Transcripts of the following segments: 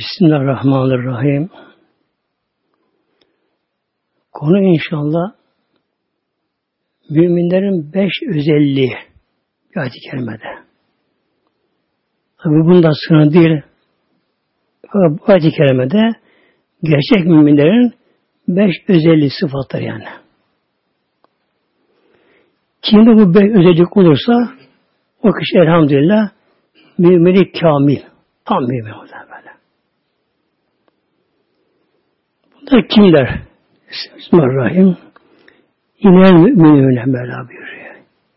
Bismillahirrahmanirrahim. Konu inşallah müminlerin beş özelliği bir ayet-i kerimede. Tabi bunda sınır değil. Fakat bu ayet-i kerimede gerçek müminlerin beş özelliği sıfatları yani. Kimde bu beş özellik olursa o kişi elhamdülillah mümini kamil. Tam mümin olur böyle. Bunlar kimler? Bismillahirrahmanirrahim. İnel müminüne Mevla buyuruyor.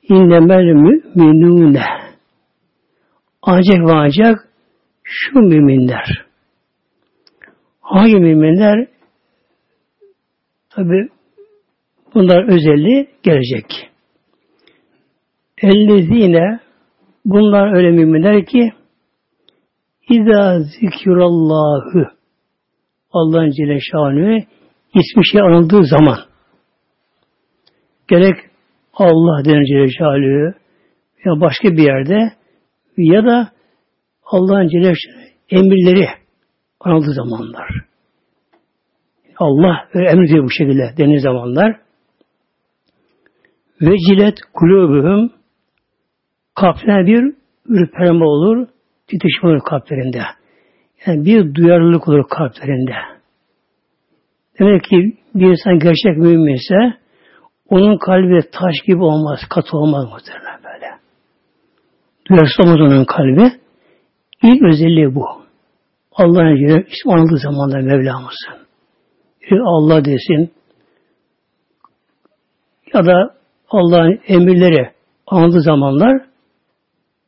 İnnemel müminune. Ancak ve ancak şu müminler. Hangi müminler? Tabi bunlar özelliği gelecek. Ellezine bunlar öyle müminler ki İza zikrullahu Allah'ın Celle Şanı ismi şey anıldığı zaman gerek Allah denen Celle Şanı ya başka bir yerde ya da Allah'ın Celle emirleri anıldığı zamanlar. Allah emir diyor bu şekilde deniz zamanlar. Ve cilet kulübühüm kalplerine bir ürperme olur, titreşim olur kalplerinde. Yani bir duyarlılık olur kalplerinde. Demek ki bir insan gerçek müminse onun kalbi taş gibi olmaz, katı olmaz muhtemelen böyle. Duyarsız olmaz onun kalbi. İlk özelliği bu. Allah'ın ismi anıldığı zamanda Mevlamızın. Allah desin ya da Allah'ın emirleri anıldığı zamanlar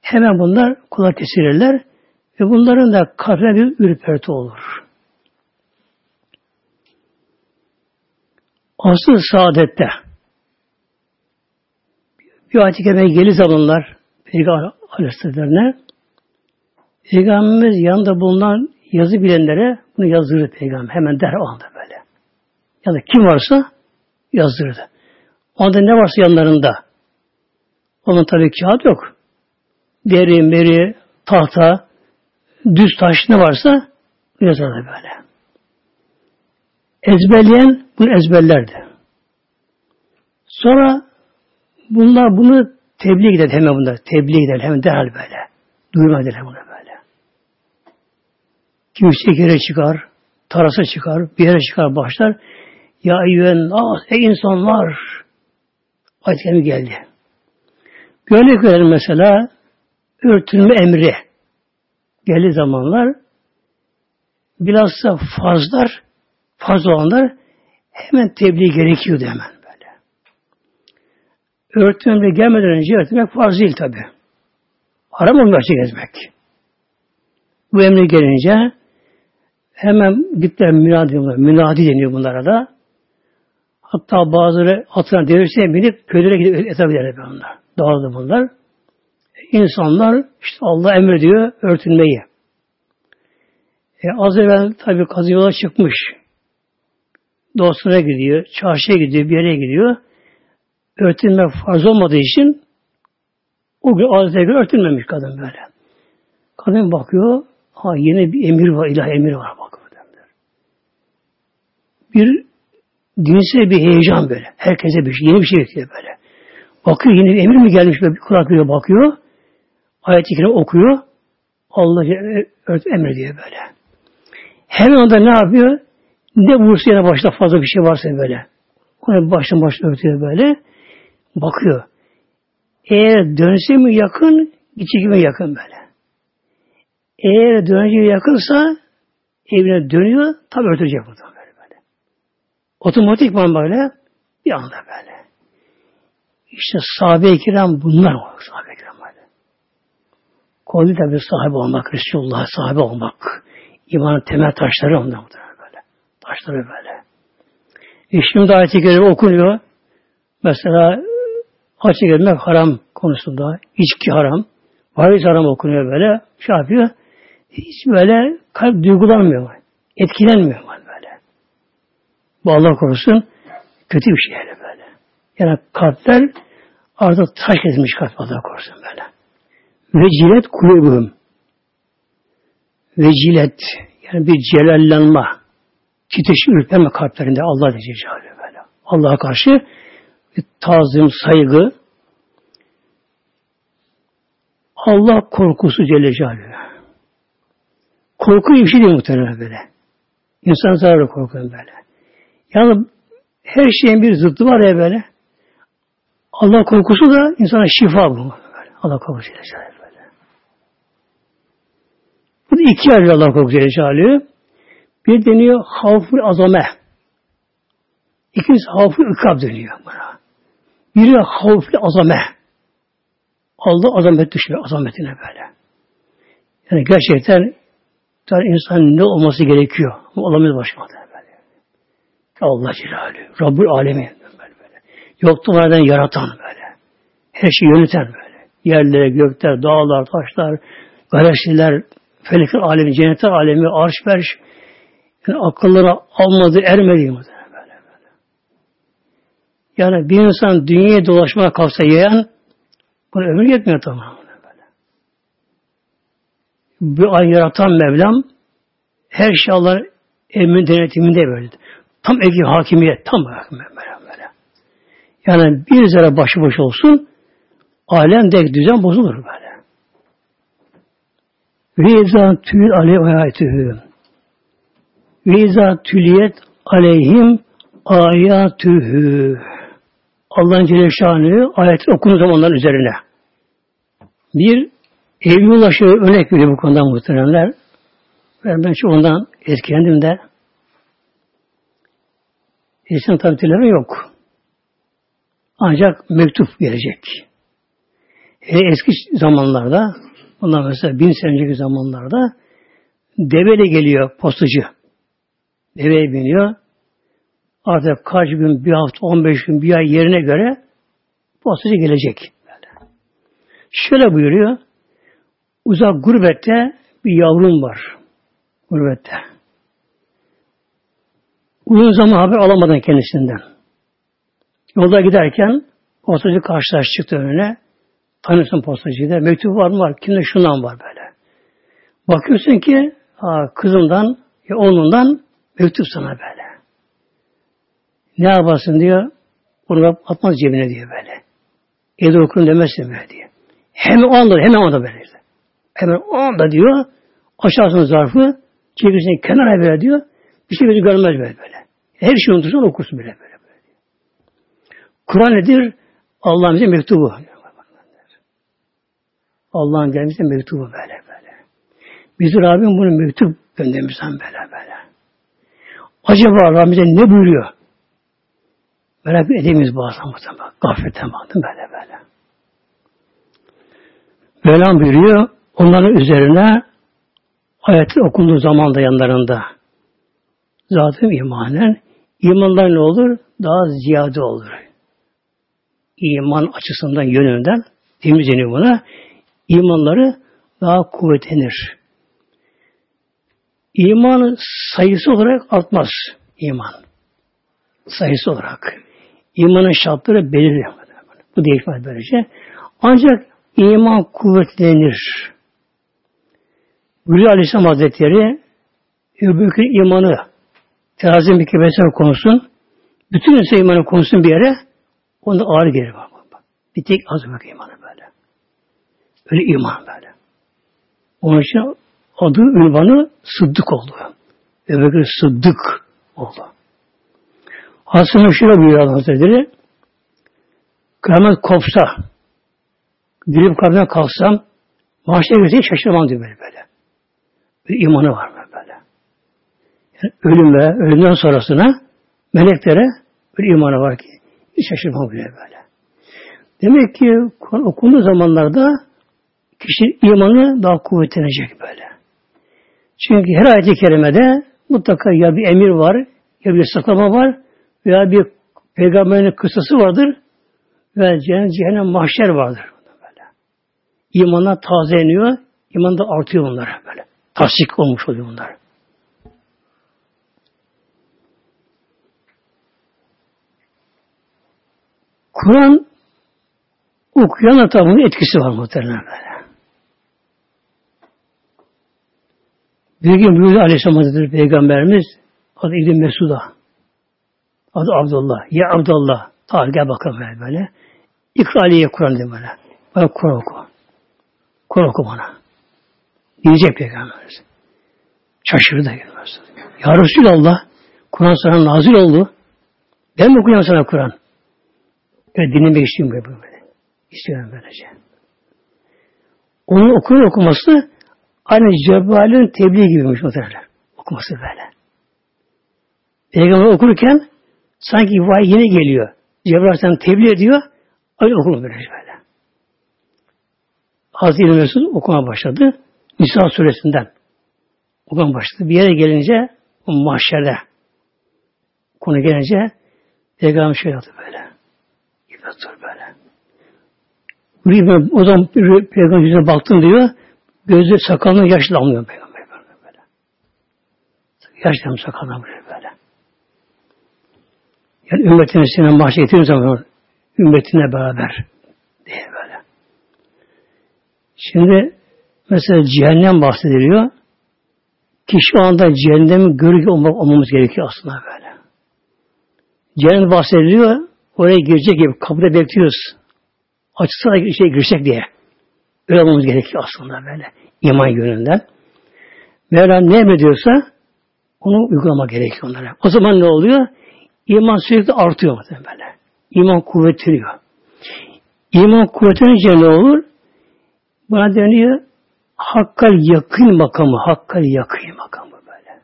hemen bunlar kulak kesilirler ve bunların da kalbine bir ürperti olur. Asıl saadette bir ayet-i kerime gelir zamanlar Peygamber Aleyhisselam'ına Peygamberimiz yanında bulunan yazı bilenlere bunu yazdırır Peygamber. Hemen der o anda böyle. Ya da kim varsa yazdırırdı. Onda ne varsa yanlarında. Onun tabii kağıt yok. Deri, meri, tahta, düz taş ne varsa yazardı böyle. Ezberleyen bunu ezberlerdi. Sonra bunlar bunu tebliğ eder hemen bunlar. Tebliğ eder hemen derhal böyle. Duyurma eder bunu böyle. Kim yüksek yere çıkar, tarasa çıkar, bir yere çıkar başlar. Ya eyyühen nas, ey insanlar. Ayet geldi. Örnek verelim mesela örtünme emri geldiği zamanlar bilhassa farzlar, farz olanlar hemen tebliğ gerekiyordu hemen böyle. Emri gelmeden önce örtünmek farz değil tabi. Olmuyor açık gezmek. Bu emri gelince hemen gittiler münadi, münadi deniyor bunlara da. Hatta bazıları atına devirse binip köylere gidip ederler bunlar. Dağıldı bunlar. İnsanlar işte Allah emrediyor örtünmeyi. E, az evvel tabi kazı yola çıkmış. Dostuna gidiyor, çarşıya gidiyor, bir yere gidiyor. Örtünme farz olmadığı için o gün az evvel örtünmemiş kadın böyle. Kadın bakıyor, ha yeni bir emir var, ilah emir var bakıyor. Bir dinsel bir heyecan böyle. Herkese bir şey, yeni bir şey bekliyor böyle. Bakıyor yeni bir emir mi gelmiş böyle bir böyle bakıyor. Ayet-i okuyor. Allah emrediyor böyle. Hemen onda ne yapıyor? Ne vursa yana başta fazla bir şey varsa böyle. Onu baştan başta örtüyor böyle. Bakıyor. Eğer dönse mi yakın, gidecek mi yakın böyle. Eğer döneceği yakınsa evine dönüyor, tabi örtecek bu da böyle böyle. Otomatikman böyle bir anda böyle. İşte sahabe-i kiram bunlar kiram böyle. Kolay tabi sahibi olmak, Resulullah sahibi olmak. İmanın temel taşları onlar böyle. Taşları böyle. E şimdi ayet-i kerime okunuyor. Mesela açık etmek haram konusunda. içki haram. Varis haram okunuyor böyle. Şey yapıyor. Hiç böyle kalp duygulanmıyor. Etkilenmiyor böyle. Bu Allah korusun kötü bir şey böyle. Yani kalpler artık taş kesmiş kalp Allah korusun böyle. Ve cilet kulübüm. Vecilet Yani bir celallenme, titreşim ürperme kalplerinde Allah diyecek böyle. Allah'a karşı bir tazim, saygı, Allah korkusu Celle Celaluhu. Korku bir şey değil muhtemelen böyle. İnsan zararı korkuyor böyle. Yani her şeyin bir zıttı var ya böyle. Allah korkusu da insana şifa bu. Böyle. Allah korkusu Celle Celaluhu böyle. Bu da iki ayrı Allah korkusu Celle. Bir deniyor havful azame. İkincisi havful ikab deniyor buna. Biri havful azame. Allah azamet düşüyor azametine böyle. Yani gerçekten tabi insan ne olması gerekiyor? Olamaz başıma böyle. Allah Celaluhu, Rabbül Alemi böyle böyle. Yoktu vardan yaratan böyle. Her şeyi yöneten böyle. Yerlere, gökler, dağlar, taşlar, galaksiler, felekler alemi, cennetler alemi, arş, berş, yani akıllara almadı, ermedi? Böyle. Yani bir insan dünyaya dolaşmaya kalksa yayan, buna ömür yetmiyor tamam. Böyle. Bir ay yaratan Mevlam, her şey Allah'ın emrin denetiminde böyle. Tam evki hakimiyet, tam hakimiyet. Yani bir zara başıboş olsun, alemdeki düzen bozulur böyle. Ve izâ tül aleyh hayatühü. Ve izâ tüliyet aleyhim ayatühü. Allah'ın Celle Şanı ayeti okunduğu zamanların üzerine. Bir Eylül örnek veriyor bu konuda muhteremler. Ben, ben şu ondan etkilendim de. İnsan tabi yok. Ancak mektup gelecek. E, eski zamanlarda, bundan mesela bin sene önceki zamanlarda deveyle geliyor postacı. Deveye biniyor. Artık kaç gün, bir hafta, on beş gün, bir ay yerine göre postacı gelecek. Şöyle buyuruyor. Uzak gurbette bir yavrum var. Gurbette. Uzun zaman haber alamadan kendisinden. Yolda giderken postacı karşılaş çıktı önüne. Tanıyorsun postacıyı da. Mektup var mı var? Kimde şundan var böyle. Bakıyorsun ki ha, kızından ya oğlundan mektup sana böyle. Ne yaparsın diyor. Onu atmaz cebine diyor böyle. Evde okuyun demezsin böyle diyor. Hemen o anda, hemen o anda böyle. Hemen o anda diyor, açarsın zarfı, çekirsin kenara böyle diyor, bir şey gözü görmez böyle böyle. Her şeyi unutursan okursun böyle böyle. böyle. Kur'an nedir? Allah'ın bize mektubu. Allah'ın gelmişse mektubu böyle böyle. Bizi Rabbim bunu mektup göndermiş böyle böyle. Acaba Rabbimize ne buyuruyor? Merak edemeyiz bazen muhtemelen. Gafletten baktım böyle böyle. Mevlam buyuruyor, onların üzerine ayetler okunduğu zaman da yanlarında. Zaten imanen, imanlar ne olur? Daha ziyade olur. İman açısından, yönünden, temizlenir buna. İmanları daha kuvvetlenir. İmanı sayısı olarak artmaz iman. Sayısı olarak. İmanın şartları belirli. Bu değişmez böylece. Ancak iman kuvvetlenir. Gülü Aleyhisselam Hazretleri Ebu imanı terazinin bir kefesine konsun. Bütün insan imanı konsun bir yere onda ağır gelir. Bir tek az imanı. Öyle iman böyle. Onun için adı ünvanı Sıddık oldu. Ebu Sıddık oldu. Aslında şöyle buyuruyor Hazretleri. Kıyamet kopsa, dilim karnına kalksam, maaşına göre şaşırmam diyor böyle böyle. Bir imanı var mı böyle. Yani ölüme, ölümden sonrasına meleklere bir imanı var ki hiç şaşırmam bile böyle. Demek ki okunduğu zamanlarda kişinin imanı daha kuvvetlenecek böyle. Çünkü her ayet-i kerimede mutlaka ya bir emir var, ya bir saklama var, veya bir peygamberin kıssası vardır ve cennet, cehennem, mahşer vardır. Böyle. İmanlar tazeleniyor, iman da artıyor bunlar böyle. Tasdik olmuş oluyor bunlar. Kur'an okuyan tabi etkisi var muhtemelen böyle. Bir gün buyurdu Aleyhisselam Hazretleri Peygamberimiz adı İbn Mesud'a. Adı Abdullah. Ya Abdullah. Tarih gel bakalım böyle. böyle. İkra Ali'ye Kur'an dedi böyle. Bana Kur'an oku. Kur'an oku bana. Diyecek Peygamberimiz. Şaşırdı gelmez. Ya Resulallah Kur'an sana nazil oldu. Ben mi okuyayım sana Kur'an? Öyle dinlemek istiyorum böyle. böyle. İstiyorum böylece. Onun okuyun okuması aynı Cebrail'in tebliğ gibiymiş o derler. Okuması böyle. Peygamber okurken sanki vahiy yine geliyor. Cebrail sen tebliğ ediyor. Öyle okur böyle böyle. Hazreti Mesud okuma başladı. Nisa suresinden okuma başladı. Bir yere gelince o mahşerde konu gelince Peygamber şöyle yaptı böyle. İbret böyle. O zaman Peygamber yüzüne baktım diyor. Gözü sakalına yaş damlıyor Peygamber böyle. Yaş damlıyor sakalına böyle böyle. Yani ümmetine sinen bahsettiğim zaman ümmetine beraber diye böyle. Şimdi mesela cehennem bahsediliyor. Ki şu anda cehennemi görüyor olmamız gerekiyor aslında böyle. Cehennem bahsediliyor. Oraya girecek gibi kapıda bekliyoruz. Açsa da şey girecek diye. Öyle olmamız gerekiyor aslında böyle. iman yönünden. Mevla ne emrediyorsa onu uygulama gerekiyor onlara. O zaman ne oluyor? İman sürekli artıyor böyle. İman kuvvetleniyor. İman kuvvetlenince ne olur? Buna deniyor hakkal yakın makamı, hakkal yakın makamı böyle.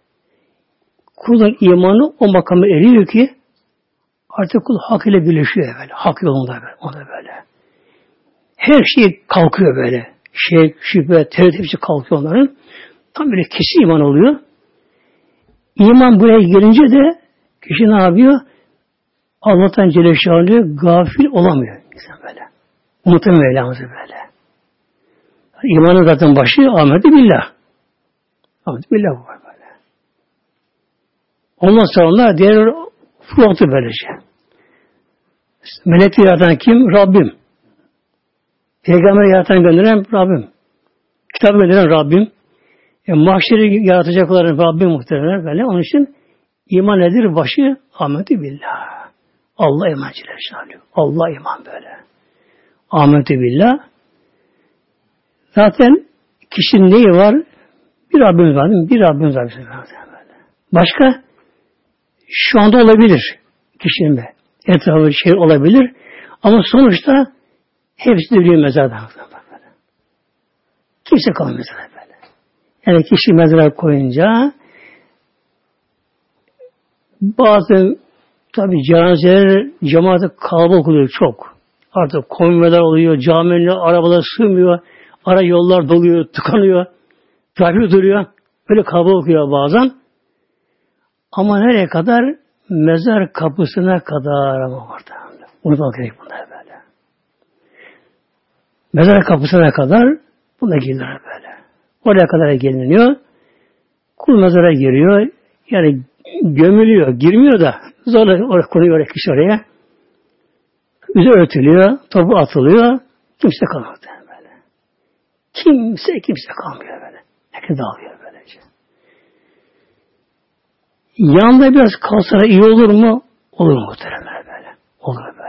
Kulun imanı o makama eriyor ki artık kul hak ile birleşiyor böyle. Hak yolunda böyle. O da böyle. Her şey kalkıyor böyle. Şey, şüphe, tereddüt hepsi kalkıyor onların. Tam böyle kesin iman oluyor. İman buraya gelince de kişi ne yapıyor? Allah'tan Celle gafil olamıyor insan böyle. Unutamıyor Mevlamızı böyle. İmanın zaten başı Ahmet Billah. Ahmet Billah var böyle. Ondan sonra onlar diğer fırlattı böylece. Melekleri yaratan kim? Rabbim. Peygamber yaratan gönderen Rabbim. Kitap gönderen Rabbim. E, mahşeri yaratacak olan Rabbim muhtemelen böyle. Onun için iman nedir? Başı Ahmet'i billah. Allah iman Celle Allah iman böyle. Ahmet'i billah. Zaten kişinin neyi var? Bir Rabbimiz var değil mi? Bir Rabbimiz var. Başka? Şu anda olabilir kişinin de. Etrafı şey olabilir. Ama sonuçta hepsi ölüyor mezarda. Kimse kalmıyor mezara böyle. Yani kişi mezara koyunca bazı tabi cenazeler cemaate kalabalık oluyor çok. Artık konvoylar oluyor, camiler, arabalar sığmıyor, ara yollar doluyor, tıkanıyor, trafik duruyor. Böyle kalabalık oluyor bazen. Ama nereye kadar? Mezar kapısına kadar ama orada. Unutmak gerek bunlar. Mezar kapısına kadar buna gelinir böyle. Oraya kadar geliniyor. Kul mezara giriyor. Yani gömülüyor. Girmiyor da zorla oraya konuyor oraya kişi oraya. Üzeri örtülüyor. Topu atılıyor. Kimse kalmıyor böyle. Kimse kimse kalmıyor böyle. Herkes dağılıyor böylece. Yanında biraz kalsa iyi olur mu? Olur muhtemelen böyle. Olur böyle.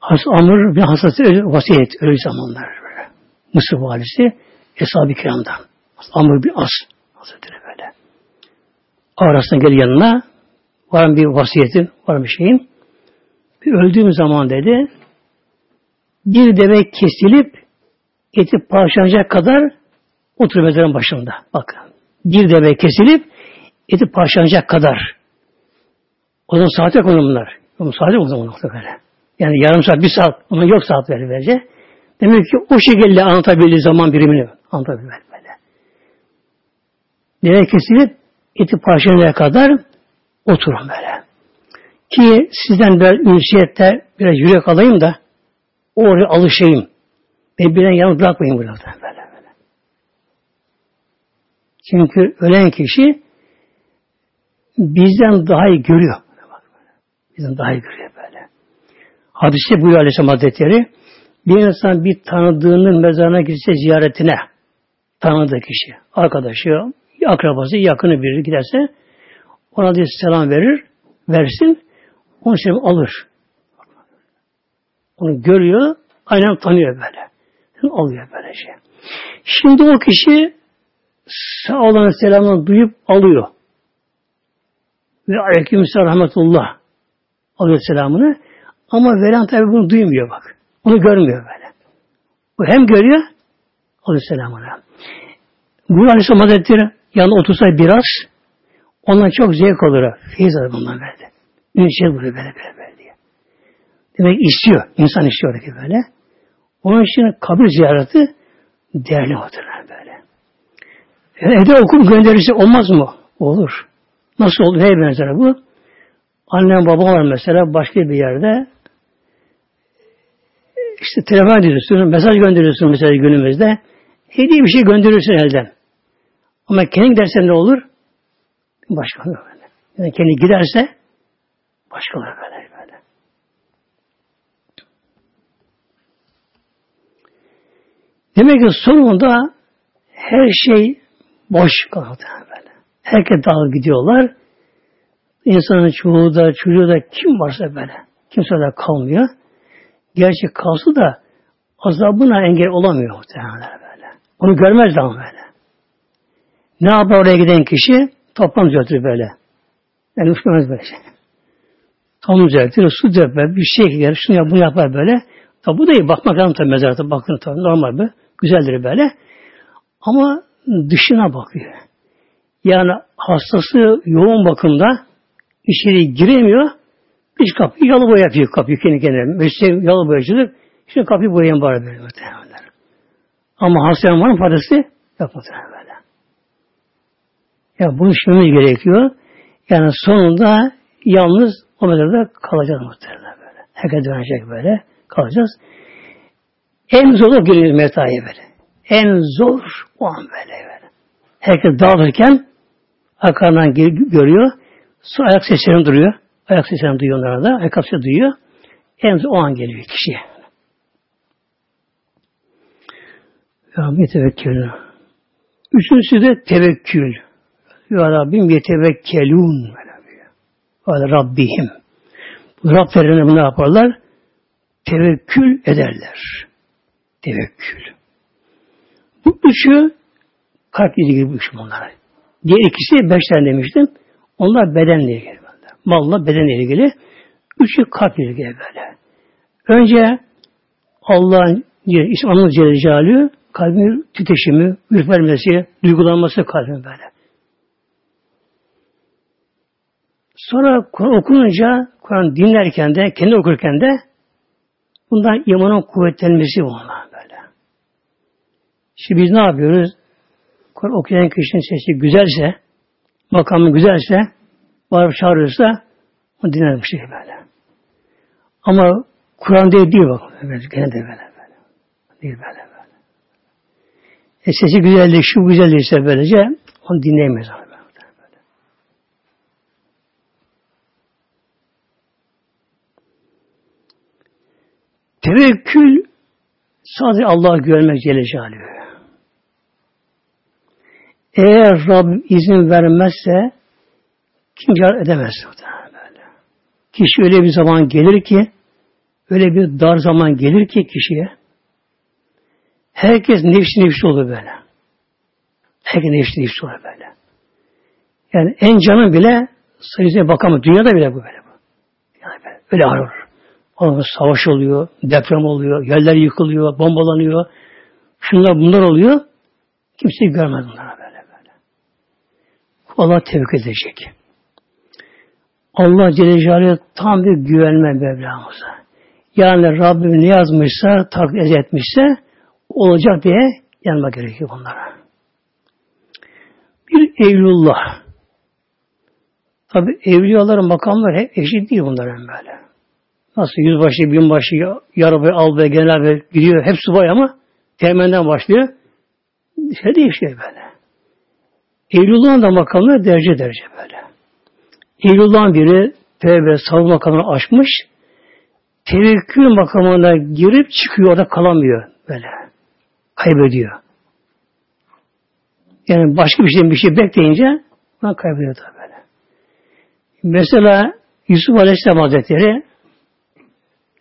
Has Amr bir hastası vasiyet öyle zamanlar böyle. Mısır valisi Eshab-ı Kiram'dan. Amr bir as Hazretleri böyle. Arasına gel yanına var bir vasiyetin, var bir şeyin. Bir öldüğüm zaman dedi bir deve kesilip eti parçalanacak kadar otur mezarın başında. Bakın. Bir deve kesilip eti parçalanacak kadar. O zaman saat yok bunlar. O zaman saat yok o zaman. Yani yarım saat, bir saat. Ona yok saat verir böylece. Demek ki o şekilde anlatabildiği zaman birimini anlatabilir böyle. Deve kesilip eti parçalanacak kadar oturun böyle. Ki sizden biraz ünsiyette biraz yürek alayım da oraya alışayım. Ve bilen yalnız bırakmayın burada böyle böyle. Çünkü ölen kişi bizden daha iyi görüyor. Bizden daha iyi görüyor. Hadiste buyuruyor Aleyhisselam Hazretleri bir insan bir tanıdığının mezarına gitse ziyaretine tanıdığı kişi, arkadaşı, akrabası, yakını biri giderse ona diye selam verir, versin, onu selam alır. Onu görüyor, aynen tanıyor böyle. Alıyor böyle şey. Şimdi o kişi sağ olan selamını duyup alıyor. Ve aleykümselam rahmetullah alıyor selamını. Ama veren tabi bunu duymuyor bak. Onu görmüyor böyle. O hem görüyor, alıyor selamını. Bu Aleyhisselam Hazretleri yanına otursa biraz, ondan çok zevk olur. Feyiz alır bundan böyle. Ünçe böyle böyle böyle böyle diye. Demek istiyor. insan istiyor ki böyle. Onun için kabir ziyareti değerli muhtemelen böyle. Evde okul gönderirse olmaz mı? Olur. Nasıl olur? Neye benzer bu? Annem babam var mesela başka bir yerde işte telefon ediyorsun, mesaj gönderiyorsun mesela günümüzde. Hediye bir şey gönderiyorsun elden. Ama kendi gidersen ne olur? Başka olur böyle. Yani kendi giderse başka olur böyle böyle. Demek ki sonunda her şey boş kaldı böyle. Herkes dağılıp gidiyorlar. İnsanın çoğu da çocuğu da kim varsa böyle. Kimse de kalmıyor. Gerçi kalsı da azabına engel olamıyor muhtemelen böyle. Onu görmez daha böyle. Ne yapar oraya giden kişi? Toplam düzeltir böyle. Yani uçmaz böyle şey. Tam düzeltir, su döper, bir şey gider, şunu yap, bunu yapar böyle. Tabi bu da iyi, bakmak lazım tabi mezarda, bakın tabi normal bir, güzeldir böyle. Ama dışına bakıyor. Yani hastası yoğun bakımda içeri giremiyor, iç kapıyı yalı boya yapıyor kapıyı kendi kendine. Mesleği yalı boyacılık, işte kapıyı boyayan bari böyle muhtemelen. Ama hastanın var mı faydası? Yok muhtemelen böyle. Ya bunu düşünmemiz gerekiyor. Yani sonunda yalnız o mezarda kalacağız muhtemelen böyle. Herkes dönecek böyle. Kalacağız. En zor geliyor metaya böyle. En zor o an böyle böyle. Herkes dağılırken arkadan görüyor. Su ayak seslerini duruyor. Ayak seslerini duyuyor onlara da. Ayak duyuyor. Zor o an geliyor kişiye. Ya bir tevekkül. Üçüncüsü de tevekkül. Ya Rabbim yetevekkelun. Ve Rabbihim. Rablerine ne yaparlar? Tevekkül ederler. Tevekkül. Bu üçü kalp ilgili bu üç bunlar. Diğer ikisi beş tane demiştim. Onlar bedenle ilgili. Malla bedenle ilgili. Üçü kalp ilgili böyle. Önce Allah'ın İslam'ın Celle Celaluhu kalbin titreşimi, ürpermesi, duygulanması kalbin böyle. Sonra Kur'an okununca, Kur'an dinlerken de, kendi okurken de bundan imanın kuvvetlenmesi bunlar böyle. Şimdi biz ne yapıyoruz? Kur'an okuyan kişinin sesi güzelse, makamı güzelse, bağırıp çağırıyorsa, o dinler bir şey böyle. Ama Kur'an değil değil bak. Böyle, gene de böyle böyle. Değil böyle böyle. E sesi güzellik, şu güzellikse böylece onu dinleyemeyiz. Tevekkül sadece Allah'a güvenmek Celle. Eğer Rabbim izin vermezse kim car edemez. Böyle. Kişi öyle bir zaman gelir ki öyle bir dar zaman gelir ki kişiye herkes nefsi nefsi olur böyle. Herkes nefsi nefsi olur böyle. Yani en canın bile sayısına bakamıyor. Dünyada bile bu böyle. Yani böyle, öyle ağır Orada savaş oluyor, deprem oluyor, yerler yıkılıyor, bombalanıyor. Şunlar bunlar oluyor. Kimseyi görmez bunlara böyle böyle. Allah tevk edecek. Allah Celle tam bir güvenme Mevlamıza. Yani Rabbim ne yazmışsa, takdir etmişse olacak diye yanma gerekiyor bunlara. Bir Evlullah. Tabi evliyaların makamları hep eşit değil bunların böyle. Nasıl yüzbaşı, binbaşı, yarabey, albay, genel gidiyor. Hep subay ama temenden başlıyor. Şey değişiyor böyle. Evlullah'ın da makamları derece derece böyle. Evlullah'ın biri tevbe, savun makamını açmış. Tevekkül makamına girip çıkıyor, orada kalamıyor böyle. Kaybediyor. Yani başka bir şey bir şey bekleyince ben kaybediyor tabi böyle. Mesela Yusuf Aleyhisselam Hazretleri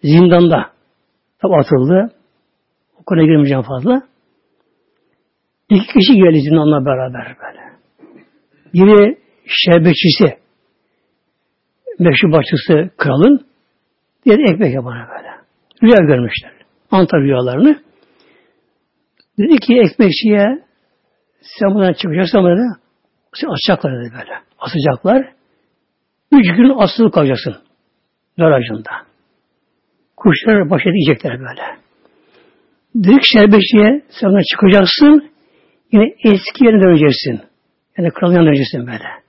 zindanda tabi atıldı. O konuya girmeyeceğim fazla. İki kişi geldi zindanla beraber böyle. Biri şerbetçisi, meşhur başçısı kralın, diğeri ekmek yapana böyle. Rüya görmüşler. Antar rüyalarını. Dedi ki ekmekçiye sen buradan çıkacaksın böyle seni asacaklar dedi böyle. Asacaklar. Üç gün asılı kalacaksın. Garajında. Kuşlar baş edecekler böyle. Dedik şerbetçiye sen buradan çıkacaksın. Yine eski yerine döneceksin. Yani kralın yanına döneceksin böyle.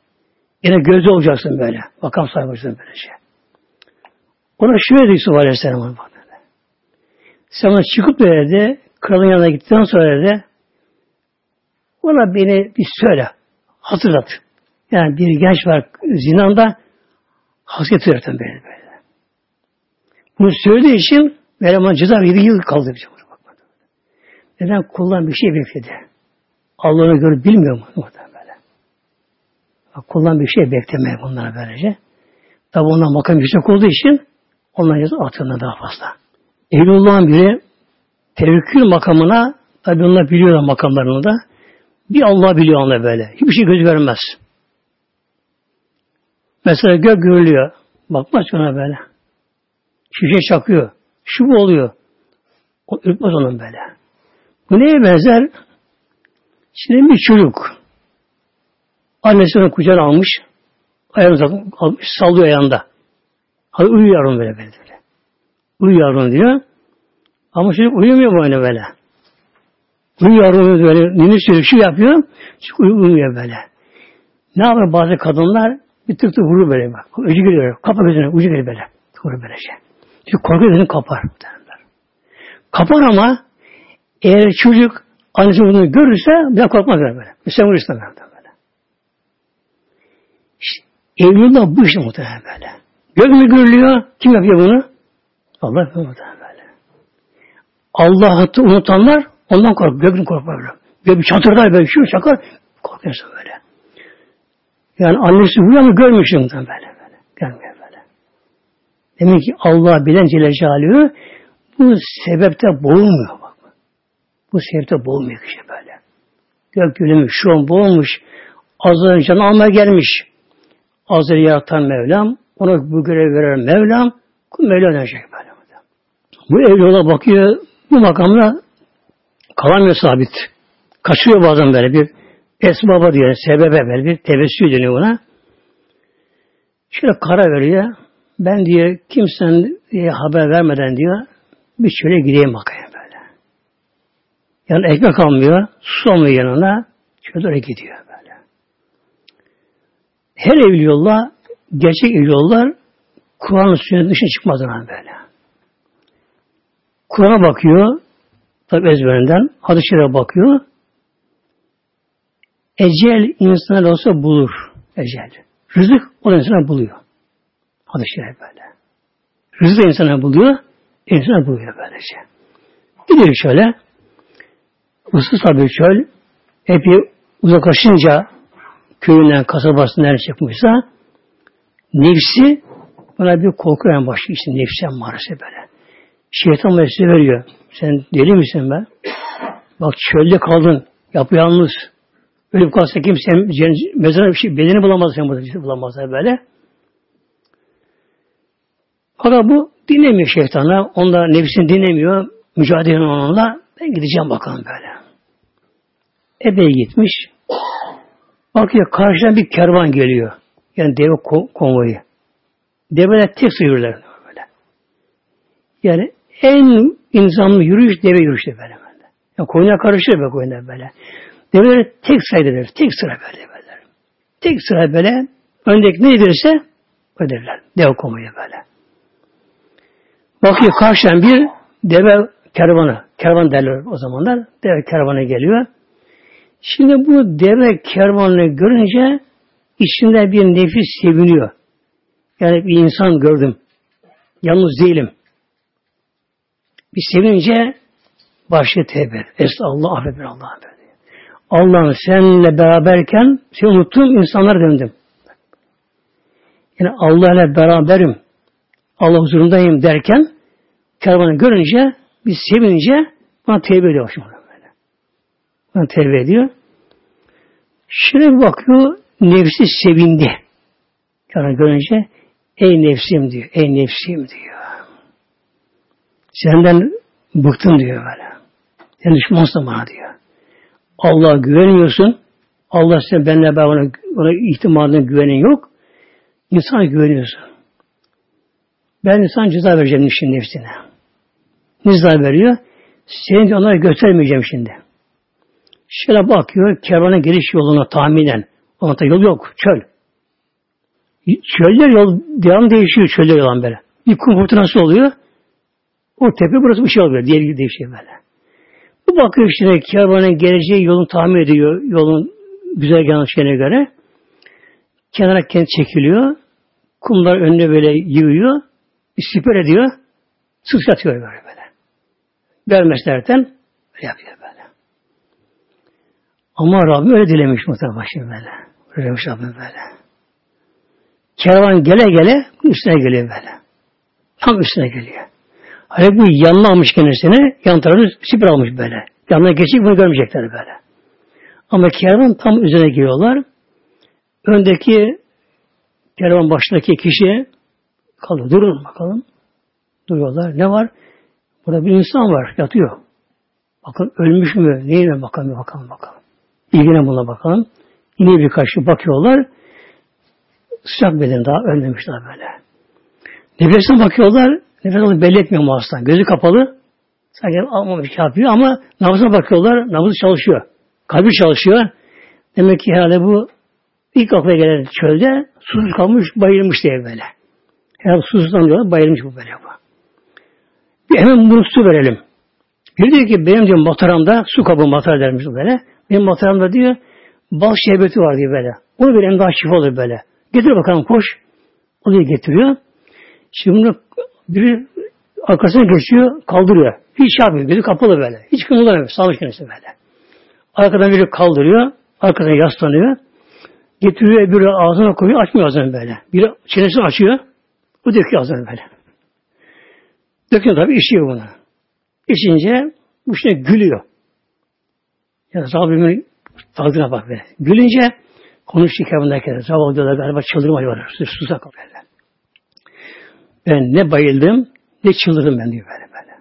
Yine gözde olacaksın böyle. Makam sahibi olacaksın böylece. Ona şöyle dedi Yusuf Aleyhisselam'a bak dedi. Sen ona çıkıp böyle kralın yanına gittikten sonra dedi ona beni bir söyle. Hatırlat. Yani bir genç var zinanda hasret öğreten beni böyle. Bunu söylediği için Meryem'in ceza yedi yıl kaldı. Bir Neden? Kullan bir şey bekledi. Allah'ını görüp bilmiyor mu? Böyle. Kullan bir şey beklemeye bunlara böylece. Tabi ondan makam yüksek olduğu için onların yazı altında daha fazla. Evlullah'ın biri tevekkül makamına tabi onlar biliyorlar makamlarını da. Bir Allah biliyor onlar böyle. Hiçbir şey göz görmez. Mesela gök görülüyor. Bakmaz ona böyle. Şişe çakıyor. Şu bu oluyor. O ürkmez onun böyle. Bu neye benzer? Şimdi bir çocuk. Annesi onu kucağına almış. Ayağını almış. Sallıyor ayağında. Hadi uyu yavrum böyle böyle. böyle. Uyu yavrum diyor. Ama çocuk uyumuyor böyle böyle. Uyu yavrum böyle. Nini çocuk şu yapıyor. Çocuk uyumuyor böyle. Ne yapar bazı kadınlar? Bir tık tık vurur böyle bak. Ucu geliyor. Kapa gözüne. Ucu geliyor böyle. Vurur böylece. Şey. Çünkü korku gözünü kapar. Kapar ama eğer çocuk annesi bunu görürse bir daha korkmaz böyle. Sen bunu evliliğinde bu işte muhtemelen böyle. Gök mü görülüyor? Kim yapıyor bunu? Allah yapıyor muhtemelen böyle. Allah'ı unutanlar ondan korkuyor. Gökten korkar böyle. Gök bir çatırdar böyle. Şu çakar. Korkuyorsun böyle. Yani annesi uyuyor ama görmüş muhtemelen böyle. böyle. Görmüyor böyle. Demek ki Allah bilen Celle Celaluhu bu sebepte boğulmuyor. Bu sebepte boğulmuyor kişi böyle. Gök gülümüş, şu an boğulmuş. Azrail canı almaya gelmiş. Azrail yaratan Mevlam. Ona bu görev veren Mevlam. Bu Mevlam dönecek böyle. Bu ev yola bakıyor. Bu makamda kalamıyor sabit. Kaçıyor bazen böyle bir esbaba diyor. Sebebe böyle bir tevessül deniyor buna. Şöyle kara veriyor. Ben diyor kimsen diye haber vermeden diyor bir şöyle gideyim bakayım. Yani ekmek almıyor, su almıyor yanına. Şöyle gidiyor böyle. Her evli yolla, gerçek evli yollar Kur'an'ın sünnet dışına çıkmadan böyle. Kur'an'a bakıyor, tabi ezberinden, hadis bakıyor. Ecel insana olsa bulur. Ecel. Rızık o insana buluyor. Hadis-i böyle. Rızık insana buluyor, insana buluyor böylece. Gidiyor şöyle, Issız tabi çöl. Epey uzaklaşınca köyünden, kasabasından çıkmışsa nefsi buna bir korku en başlıyor. İşte nefsen maalesef böyle. Şeytan mesleği veriyor. Sen deli misin be? Bak çölde kaldın. Yapı yalnız. Ölüp kalsa kimse mezara bir şey, bedeni bulamaz sen burada bulamazlar böyle. Fakat bu dinlemiyor şeytana. Onda nefsini dinlemiyor. Mücadele onunla. Ben gideceğim bakalım böyle. Epey gitmiş. Bakıyor karşıdan bir kervan geliyor. Yani deve konvoyu. Develer tek sürüyorlar böyle. Yani en insanlı yürüyüş deve yürüyüşü böyle. böyle. Yani koyuna karışır be koyuna böyle. Develer tek sayıdadır. Tek sıra böyle böyle. Tek sıra böyle. Öndeki ne verirse öderler. Deve konvoyu böyle. Bakıyor karşıdan bir deve kervanı. Kervan derler o zamanlar. Deve kervanı geliyor. Şimdi bu deve kervanını görünce içinde bir nefis seviniyor. Yani bir insan gördüm. Yalnız değilim. Bir sevince başı tevbe. Es Allah affeder Allah affeder. Allah'ım seninle beraberken seni unuttum insanlar döndüm. Yani Allah'la beraberim. Allah huzurundayım derken kervanı görünce bir sevince bana tevbe ediyor. Böyle. Bana tevbe ediyor. Şöyle bakıyor nefsi sevindi. Kervanı görünce ey nefsim diyor. Ey nefsim diyor. Senden bıktım diyor böyle. Sen düşmansın bana diyor. Allah'a güvenmiyorsun. Allah sen benimle beraber ona, ona ihtimalına güvenin yok. İnsana güveniyorsun. Ben insan ceza vereceğim şimdi nefsine. Ne ceza veriyor? Seni de onlara göstermeyeceğim şimdi. Şöyle bakıyor, kervana giriş yoluna tahminen. Ona da yol yok, çöl. Çölde yol, devam değişiyor çölde yol böyle. Bir kum fırtınası oluyor. O tepe burası bir şey oluyor. Diğer değişiyor böyle. Bu bakıyor işte kervanın geleceği yolun tahmin ediyor. Yolun güzel yanlışlarına göre. Kenara kendi çekiliyor. Kumlar önüne böyle yığıyor. siper ediyor. Sıçratıyor böyle böyle. Vermez derken böyle yapıyor. Ama Rabbim öyle dilemiş muhtemelen başım böyle. Öyle demiş Rabbim böyle. Kervan gele gele üstüne geliyor böyle. Tam üstüne geliyor. Halbuki bu yanına almış kendisini, yan tarafı siper almış böyle. Yanına geçip bunu görmeyecekler böyle. Ama kervan tam üzerine giriyorlar. Öndeki kervan başındaki kişi kalıyor. Durun bakalım. Duruyorlar. Ne var? Burada bir insan var. Yatıyor. Bakın ölmüş mü? Neyine bakalım bakalım bakalım. İlgine buna bakalım. Yine birkaç bakıyorlar. Sıcak beden daha ölmemiş daha böyle. Nefesine bakıyorlar. Nefes alıp belli etmiyor mu hasta? Gözü kapalı. Sanki almamış yapıyor ama nabzına bakıyorlar. Nabız çalışıyor. Kalbi çalışıyor. Demek ki herhalde bu ilk akla gelen çölde susuz kalmış, bayılmış diye böyle. Herhalde susuzdan diyorlar, bayılmış bu böyle bu. Bir hemen bunu su verelim. Bir diyor ki benim diyor mataramda su kabı matar dermiş böyle. Benim mataramda diyor bal şerbeti var diyor böyle. Onu verelim daha şifa olur böyle. Getir bakalım koş. O diye getiriyor. Şimdi bunu biri arkasına geçiyor, kaldırıyor. Hiç şey yapmıyor, gözü kapalı böyle. Hiç kımıldamıyor, sağlık kendisi böyle. Arkadan biri kaldırıyor, arkadan yaslanıyor. Getiriyor, biri ağzına koyuyor, açmıyor ağzını böyle. Biri çenesini açıyor, o döküyor ağzını böyle. Döküyor tabii, işiyor bunu. İşince bu işte gülüyor. Ya Rabbimin takdirine bak böyle. Gülünce konuşuyor kitabındaki. Zavallı diyorlar galiba çıldırma var. Susak böyle. Ben ne bayıldım ne çıldırdım ben diyor böyle böyle.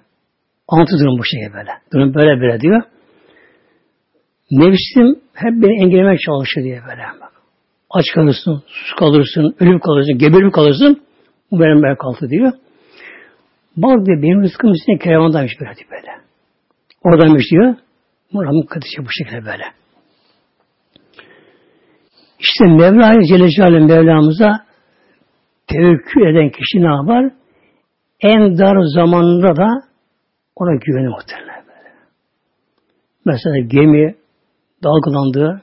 Antı durum bu şeye böyle. Durum böyle böyle diyor. Nefsim hep beni engellemek çalışıyor diye böyle. Bak. Aç kalırsın, sus kalırsın, ölüm kalırsın, geberip kalırsın. Bu benim ben kaldı diyor. Bak diyor benim rızkım üstüne kerevandaymış böyle diyor böyle. Oradaymış diyor. Muramın kadışı bu şekilde böyle. İşte Mevla Celle Celaluhu Mevlamıza tevekkül eden kişi ne yapar? En dar zamanında da ona güvenir muhtemelen böyle. Mesela gemi dalgalandı,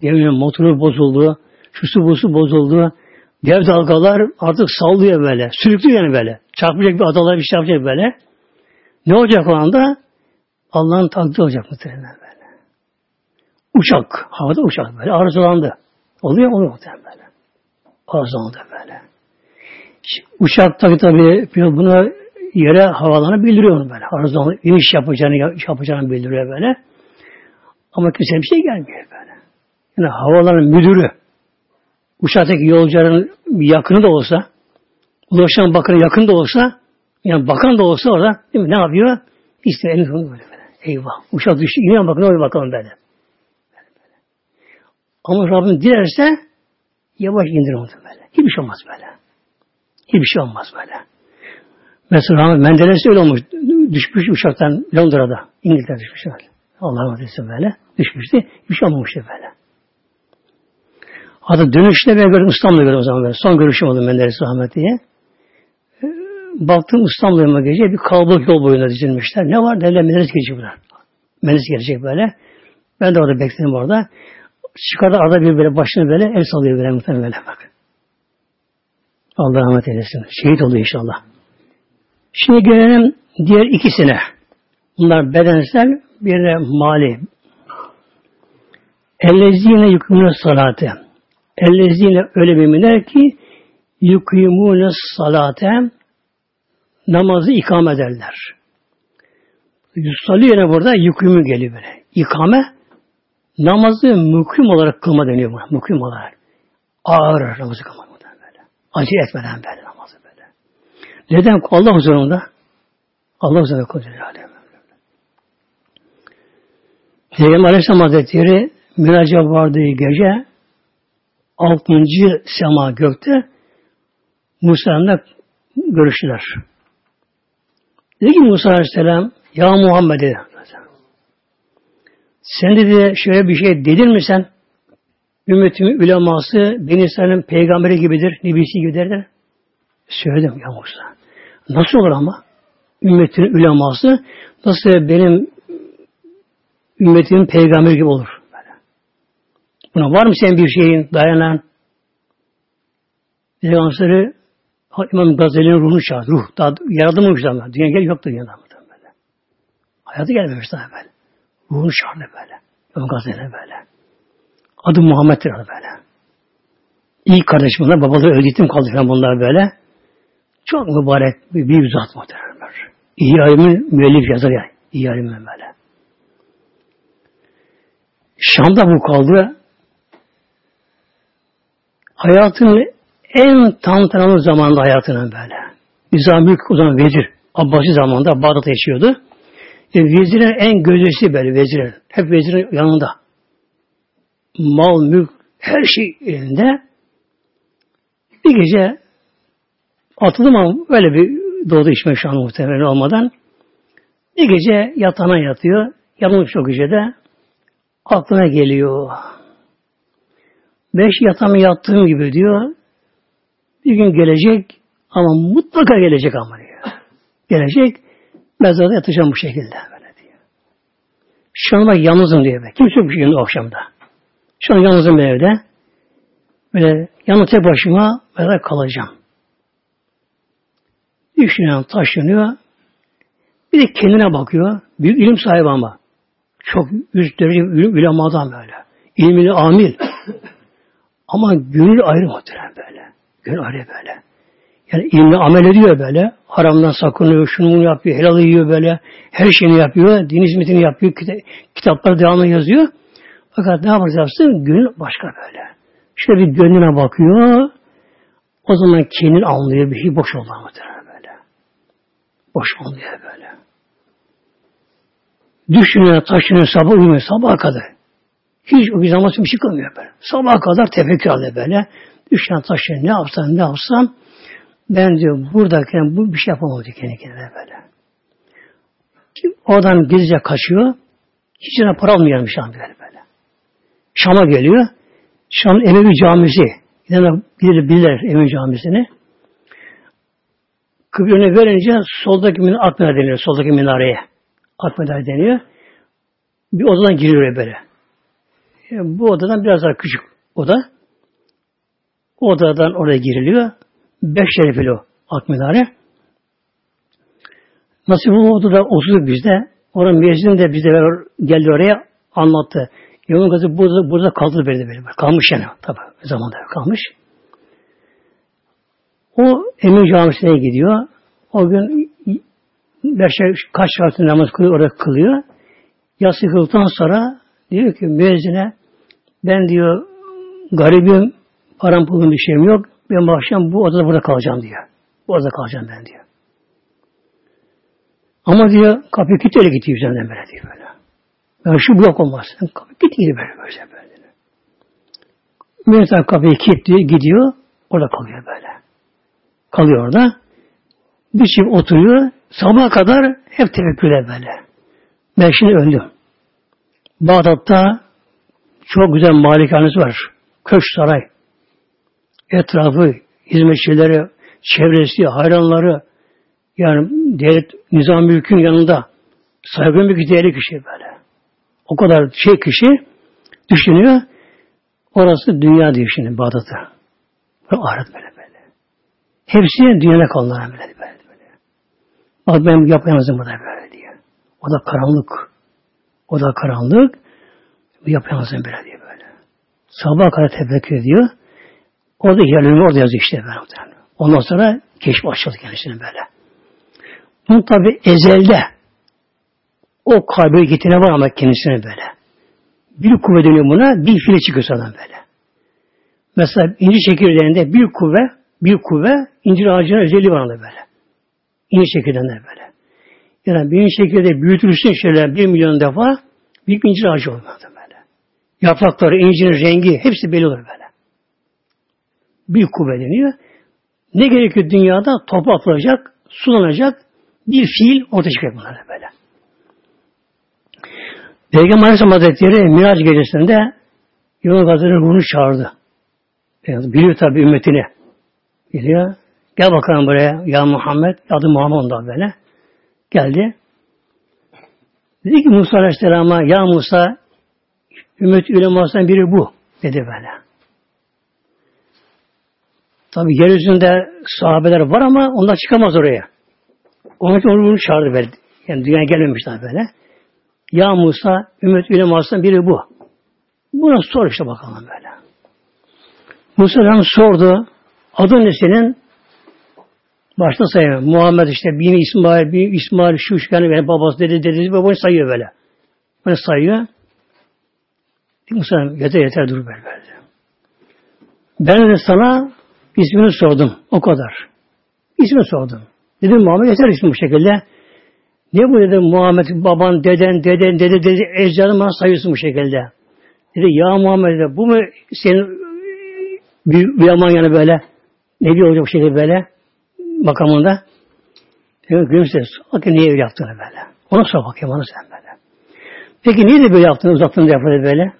geminin motoru bozuldu, şu su bu su bozuldu, dev dalgalar artık sallıyor böyle, sürüklüyor yani böyle. Çarpacak bir adalar bir şey yapacak böyle. Ne olacak o anda? Allah'ın takdiri olacak muhtemelen böyle. Uçak, havada uçak böyle arızalandı. Oluyor? Oluyor muhtemelen böyle. Arızalandı böyle. Uçak tabi tabi buna yere havalarını bildiriyor böyle. Arzudan iniş yapacağını, yapacağını bildiriyor böyle. Ama kimse bir şey gelmiyor böyle. Yani havaların müdürü uçaktaki yolcuların yakını da olsa ulaşan bakanı yakın da olsa yani bakan da olsa orada değil mi? Ne yapıyor? İşte elini sonu böyle. Eyvah. Uçak düştü. İniyor bakın oraya bakalım böyle. böyle. Ama Rabbim dilerse yavaş indirir onu böyle. Hiçbir şey olmaz böyle. Hiçbir şey olmaz böyle. Mesela Rahmet Menderes öyle olmuş. Düşmüş uçaktan Londra'da. İngiltere düşmüş öyle. Allah rahmet eylesin böyle. Düşmüştü. Hiçbir şey olmamıştı böyle. Hatta dönüşte ben gördüm İstanbul'da gördüm o zaman böyle. Son görüşüm oldu Menderes Rahmet diye. Ee, baktım İstanbul'a gece bir kalabalık yol boyunda dizilmişler. Ne var? Derler Menderes gelecek bunlar. Menderes gelecek böyle. Ben de orada bekledim orada. Çıkardı arada bir böyle başını böyle el sallıyor böyle muhtemelen böyle bak. Allah rahmet eylesin. Şehit oldu inşallah. Şimdi gelelim diğer ikisine. Bunlar bedensel, bir de mali. Ellezine yukmune salate. Ellezine öyle müminler ki yukimune salate namazı ikame ederler. Yusalli yerine burada yukümü geliyor böyle. İkame namazı mukim olarak kılma deniyor buna. Mukim olarak. Ağır namazı kılmak böyle. Acele etmeden böyle namazı böyle. Neden? Allah huzurunda. Allah huzurunda kılacak. Peygamber Aleyhisselam Hazretleri Miraç'a vardığı gece altıncı sema gökte Musa'yla görüştüler. Dedi ki Musa Aleyhisselam Ya Muhammed dedi. Sen dedi şöyle bir şey dedin mi sen? Ümmetimin üleması beni senin peygamberi gibidir, nebisi gibidir de. Söyledim ya Musa. Nasıl olur ama? Ümmetinin üleması nasıl benim ümmetimin peygamberi gibi olur. Buna var mı senin bir şeyin dayanan? Peygamberleri İmam Gazali'nin ruhunu çağırdı. Ruh. Daha yaratılmamış ama. Dünya gel yoktu dünyada. Böyle. Hayatı gelmemiş daha böyle. Ruhunu çağırdı böyle. İmam Gazali böyle. Adı Muhammed'dir adı böyle. İlk kardeşim onlar. Babaları öldüğüm kaldı falan bunlar böyle. Çok mübarek bir, bir zat muhteremler. İyi alimin müellif yazar yani. İyi alimin böyle. Şam'da bu kaldı. Hayatının en tantanalı zamanda hayatının böyle. Nizam o zaman vezir. Abbasi zamanında Bağdat'ta yaşıyordu. E, vezirin en gözdesi böyle vezirin. Hep vezirin yanında. Mal, mülk, her şey elinde. Bir gece atıldım ama böyle bir doğdu içme şu an muhtemelen olmadan. Bir gece yatağına yatıyor. Yanılmış o gecede. Aklına geliyor. Beş yatağımı yattığım gibi diyor. Bir gün gelecek ama mutlaka gelecek ama diyor. Gelecek mezarda yatacağım bu şekilde böyle diyor. Şu an bak yalnızım diyor. Be. Kimse yok bu akşamda. Şu an yalnızım evde. Böyle yalnız tek başıma böyle kalacağım. Düşünüyor, taşınıyor. Bir de kendine bakıyor. Büyük ilim sahibi ama. Çok üst derece ilim, ulemadan böyle. İlmini amil. Ama gönül ayrı muhtemelen böyle. Gönül ayrı böyle. Yani ilmi amel ediyor böyle. Haramdan sakınıyor, şunu yapıyor, helal yiyor böyle. Her şeyini yapıyor, din hizmetini yapıyor, kitapları devamlı yazıyor. Fakat ne yapacaksın? Gönül başka böyle. Şöyle bir gönlüne bakıyor. O zaman kendini anlıyor. Bir şey boş oldu muhtemelen böyle. Boş anlıyor böyle. Düşünüyor, taşınıyor, sabah uyumuyor, sabaha kadar. Hiç zaman bir şey kılmıyor böyle. Sabaha kadar tefekkür alıyor böyle. Düşen taşınıyor, ne yapsam, ne yapsam ben diyor buradayken bu bir şey yapamam diyor kendi kendine böyle. Kim oradan gizlice kaçıyor. Hiç yana para almıyor Şam böyle böyle. Şam'a geliyor. Şam Emevi Camisi. Yani bilir, bilirler Emevi Camisi'ni. Kıblene verince soldaki minare deniyor. Soldaki minareye. Akmedar deniyor. Bir odadan giriyor böyle. Yani bu odadan biraz daha küçük oda. O odadan oraya giriliyor. Beş şerefili o Akmedare. Nasip oldu da oturduk bizde. Oranın müezzin de bizde geldi oraya anlattı. Yolun gazı burada, burada kaldı böyle böyle. Kalmış yani tabi zamanda kalmış. O Emin Camisi'ne gidiyor. O gün beşer kaç vakti namaz kılıyor, orada kılıyor. Yatsı kıldıktan sonra diyor ki müezzine ben diyor garibim, param pulum bir şeyim yok. Ben bu akşam bu odada burada kalacağım diyor. Bu odada kalacağım ben diyor. Ama diyor kapıyı kilitleri gitti üzerinden böyle diyor böyle. Yani şu blok olmaz. Kapı gitti böyle böyle böyle. Mehmet kapıyı kilitliyor gidiyor. Orada kalıyor böyle. Kalıyor orada. Bir çift oturuyor. Sabaha kadar hep tevekküle böyle. Ben şimdi öldüm. Bağdat'ta çok güzel malikanesi var. Köşk saray etrafı, hizmetçileri, çevresi, hayranları, yani devlet nizam mülkün yanında saygın bir değerli kişi böyle. O kadar şey kişi düşünüyor. Orası dünya diyor şimdi Bağdat'ta. Ahiret böyle böyle. Hepsi dünyada kalırlar böyle böyle. böyle. Bak benim yapayalnızım burada böyle diye. O da karanlık. O da karanlık. Yapayalnızım böyle diye böyle. Sabah kadar tefekkür ediyor. Orada yerlerini orada yazıyor işte böyle. Ondan sonra keşif açıldı kendisine böyle. Bunun tabi ezelde o kalbe getire var ama kendisine böyle. Bir kuvve dönüyor buna, bir file çıkıyor sana böyle. Mesela incir çekirdeğinde bir kuvve, bir kuvve incir ağacının özelliği var onda böyle. İncir çekirdeğinde böyle. Yani bir incir çekirdeği büyütülsün şöyle bir milyon defa büyük bir incir ağacı olmadı. Yaprakları, incirin rengi hepsi belli olur böyle. Bir kuvve deniyor. Ne gerekiyor dünyada? Topraklanacak, sulanacak bir fiil ortaya çıkıyor bunlar böyle. Peygamber Aleyhisselam Hazretleri Miraç gecesinde Yunus Hazretleri ruhunu çağırdı. Biliyor tabi ümmetini. Biliyor. Gel bakalım buraya ya Muhammed. Adı Muhammed ondan böyle. Geldi. Dedi ki Musa Aleyhisselam'a ya Musa ümmet ulemasından biri bu. Dedi böyle. Tabi yeryüzünde sahabeler var ama onlar çıkamaz oraya. Onun için onu çağırdı böyle. Yani dünya gelmemişler böyle. Ya Musa ümmet ulemasından biri bu. Buna sor işte bakalım böyle. Musa Aleyhisselam sordu. Adın ne senin? Başta sayıyor. Muhammed işte bir İsmail, bir İsmail şu şu yani benim babası dedi dedi bunu sayıyor böyle. Bunu sayıyor. Musa yeter yeter dur böyle böyle. Ben de sana ismini sordum. O kadar. İsmini sordum. Dedim Muhammed yeter ismi bu şekilde. Ne bu dedim Muhammed baban, deden, deden, dede, dede, ecdadın bana sayıyorsun bu şekilde. Dedi ya Muhammed dedi, bu mu senin büyük bir yaman yani böyle ne diyor olacak bu şekilde böyle makamında. Diyor gülümse bakın niye öyle yaptığını böyle. Ona sor bakayım onu sen böyle. Peki niye de böyle yaptın uzattın da yapmadı böyle?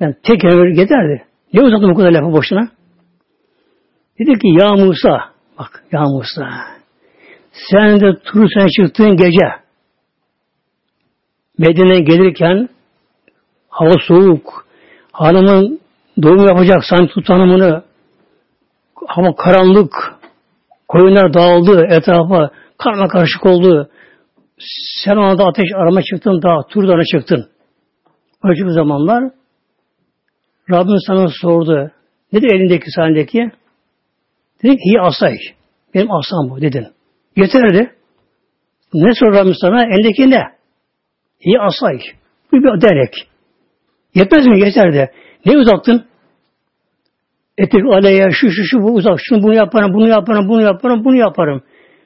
Yani tek kelime yeterdi. Niye uzattın bu kadar lafı boşuna? Dedi ki ya Musa bak ya Musa sen de Turus'a çıktığın gece Medine'ye gelirken hava soğuk hanımın doğum yapacak sanki tut hanımını hava karanlık koyunlar dağıldı etrafa karma karışık oldu sen o anda ateş arama çıktın da Turdan'a çıktın. Öyle zamanlar Rabbim sana sordu. Nedir elindeki sahnedeki? Dedi ki iyi asay. Benim asam bu dedin. Yeterdi. Ne sor Rabbim sana? Elindeki ne? İyi asay. Bu bir derek. Yetmez mi? Yeterdi. Ne uzattın? Etek aleye şu şu şu bu uzak. Şunu bunu yaparım, bunu yaparım, bunu yaparım, bunu yaparım.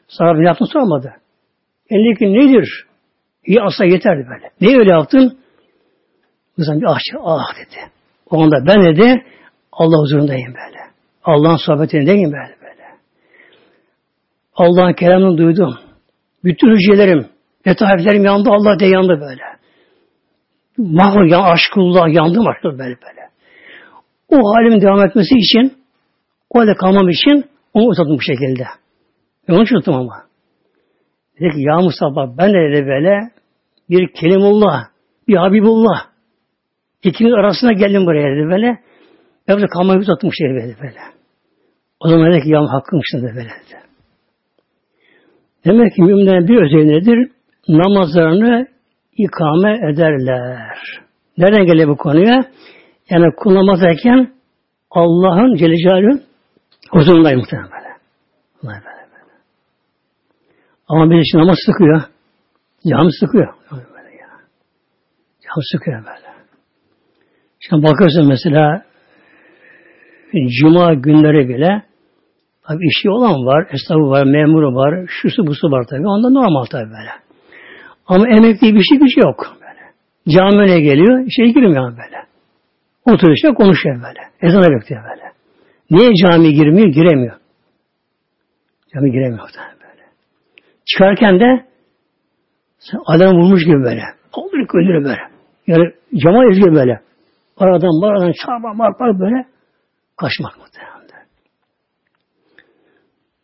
Sana bir yaptın sormadı. Elindeki nedir? İyi asla yeterdi böyle. Ne öyle yaptın? Kızım bir ah, ah dedi. O anda ben dedi Allah huzurundayım böyle. Allah'ın sohbetindeyim böyle böyle. Allah'ın kelamını duydum. Bütün hücrelerim, letaiflerim yandı, Allah de yandı böyle. Mahvur yan, aşkullah yandım aşkı böyle böyle. O halimin devam etmesi için, o halde kalmam için onu uzattım bu şekilde. Ve onu tuttum ama. Dedi ki ya Mustafa ben de böyle bir kelimullah, bir Habibullah. İkiniz arasına geldim buraya dedi böyle. Ben de kalmayı uzattım şey böyle böyle. O zaman dedi ki ya hakkımsın dedi böyle dedi. Demek ki müminlerin bir özelliği nedir? Namazlarını ikame ederler. Nereden geliyor bu konuya? Yani kul Allah'ın Celle Celaluhu huzurundayım muhtemelen böyle. böyle, böyle. Ama bir için namaz sıkıyor. Cam sıkıyor. Böyle. Cam sıkıyor böyle. Şimdi bakıyorsun mesela Cuma günleri bile tabi işi olan var, esnafı var, memuru var, şusu busu var tabi. Onda normal tabi böyle. Ama emekli bir şey şey yok böyle. Camiye geliyor, şey girmiyor böyle. Oturuyor işte konuşuyor böyle. Ezana bekliyor böyle. Niye cami girmiyor? Giremiyor. Cami giremiyor böyle. Çıkarken de adam vurmuş gibi böyle. Kaldırıp öldürüyor böyle. Yani cama eziyor böyle. Aradan baradan çarpar marpar böyle kaçmak muhtemelen.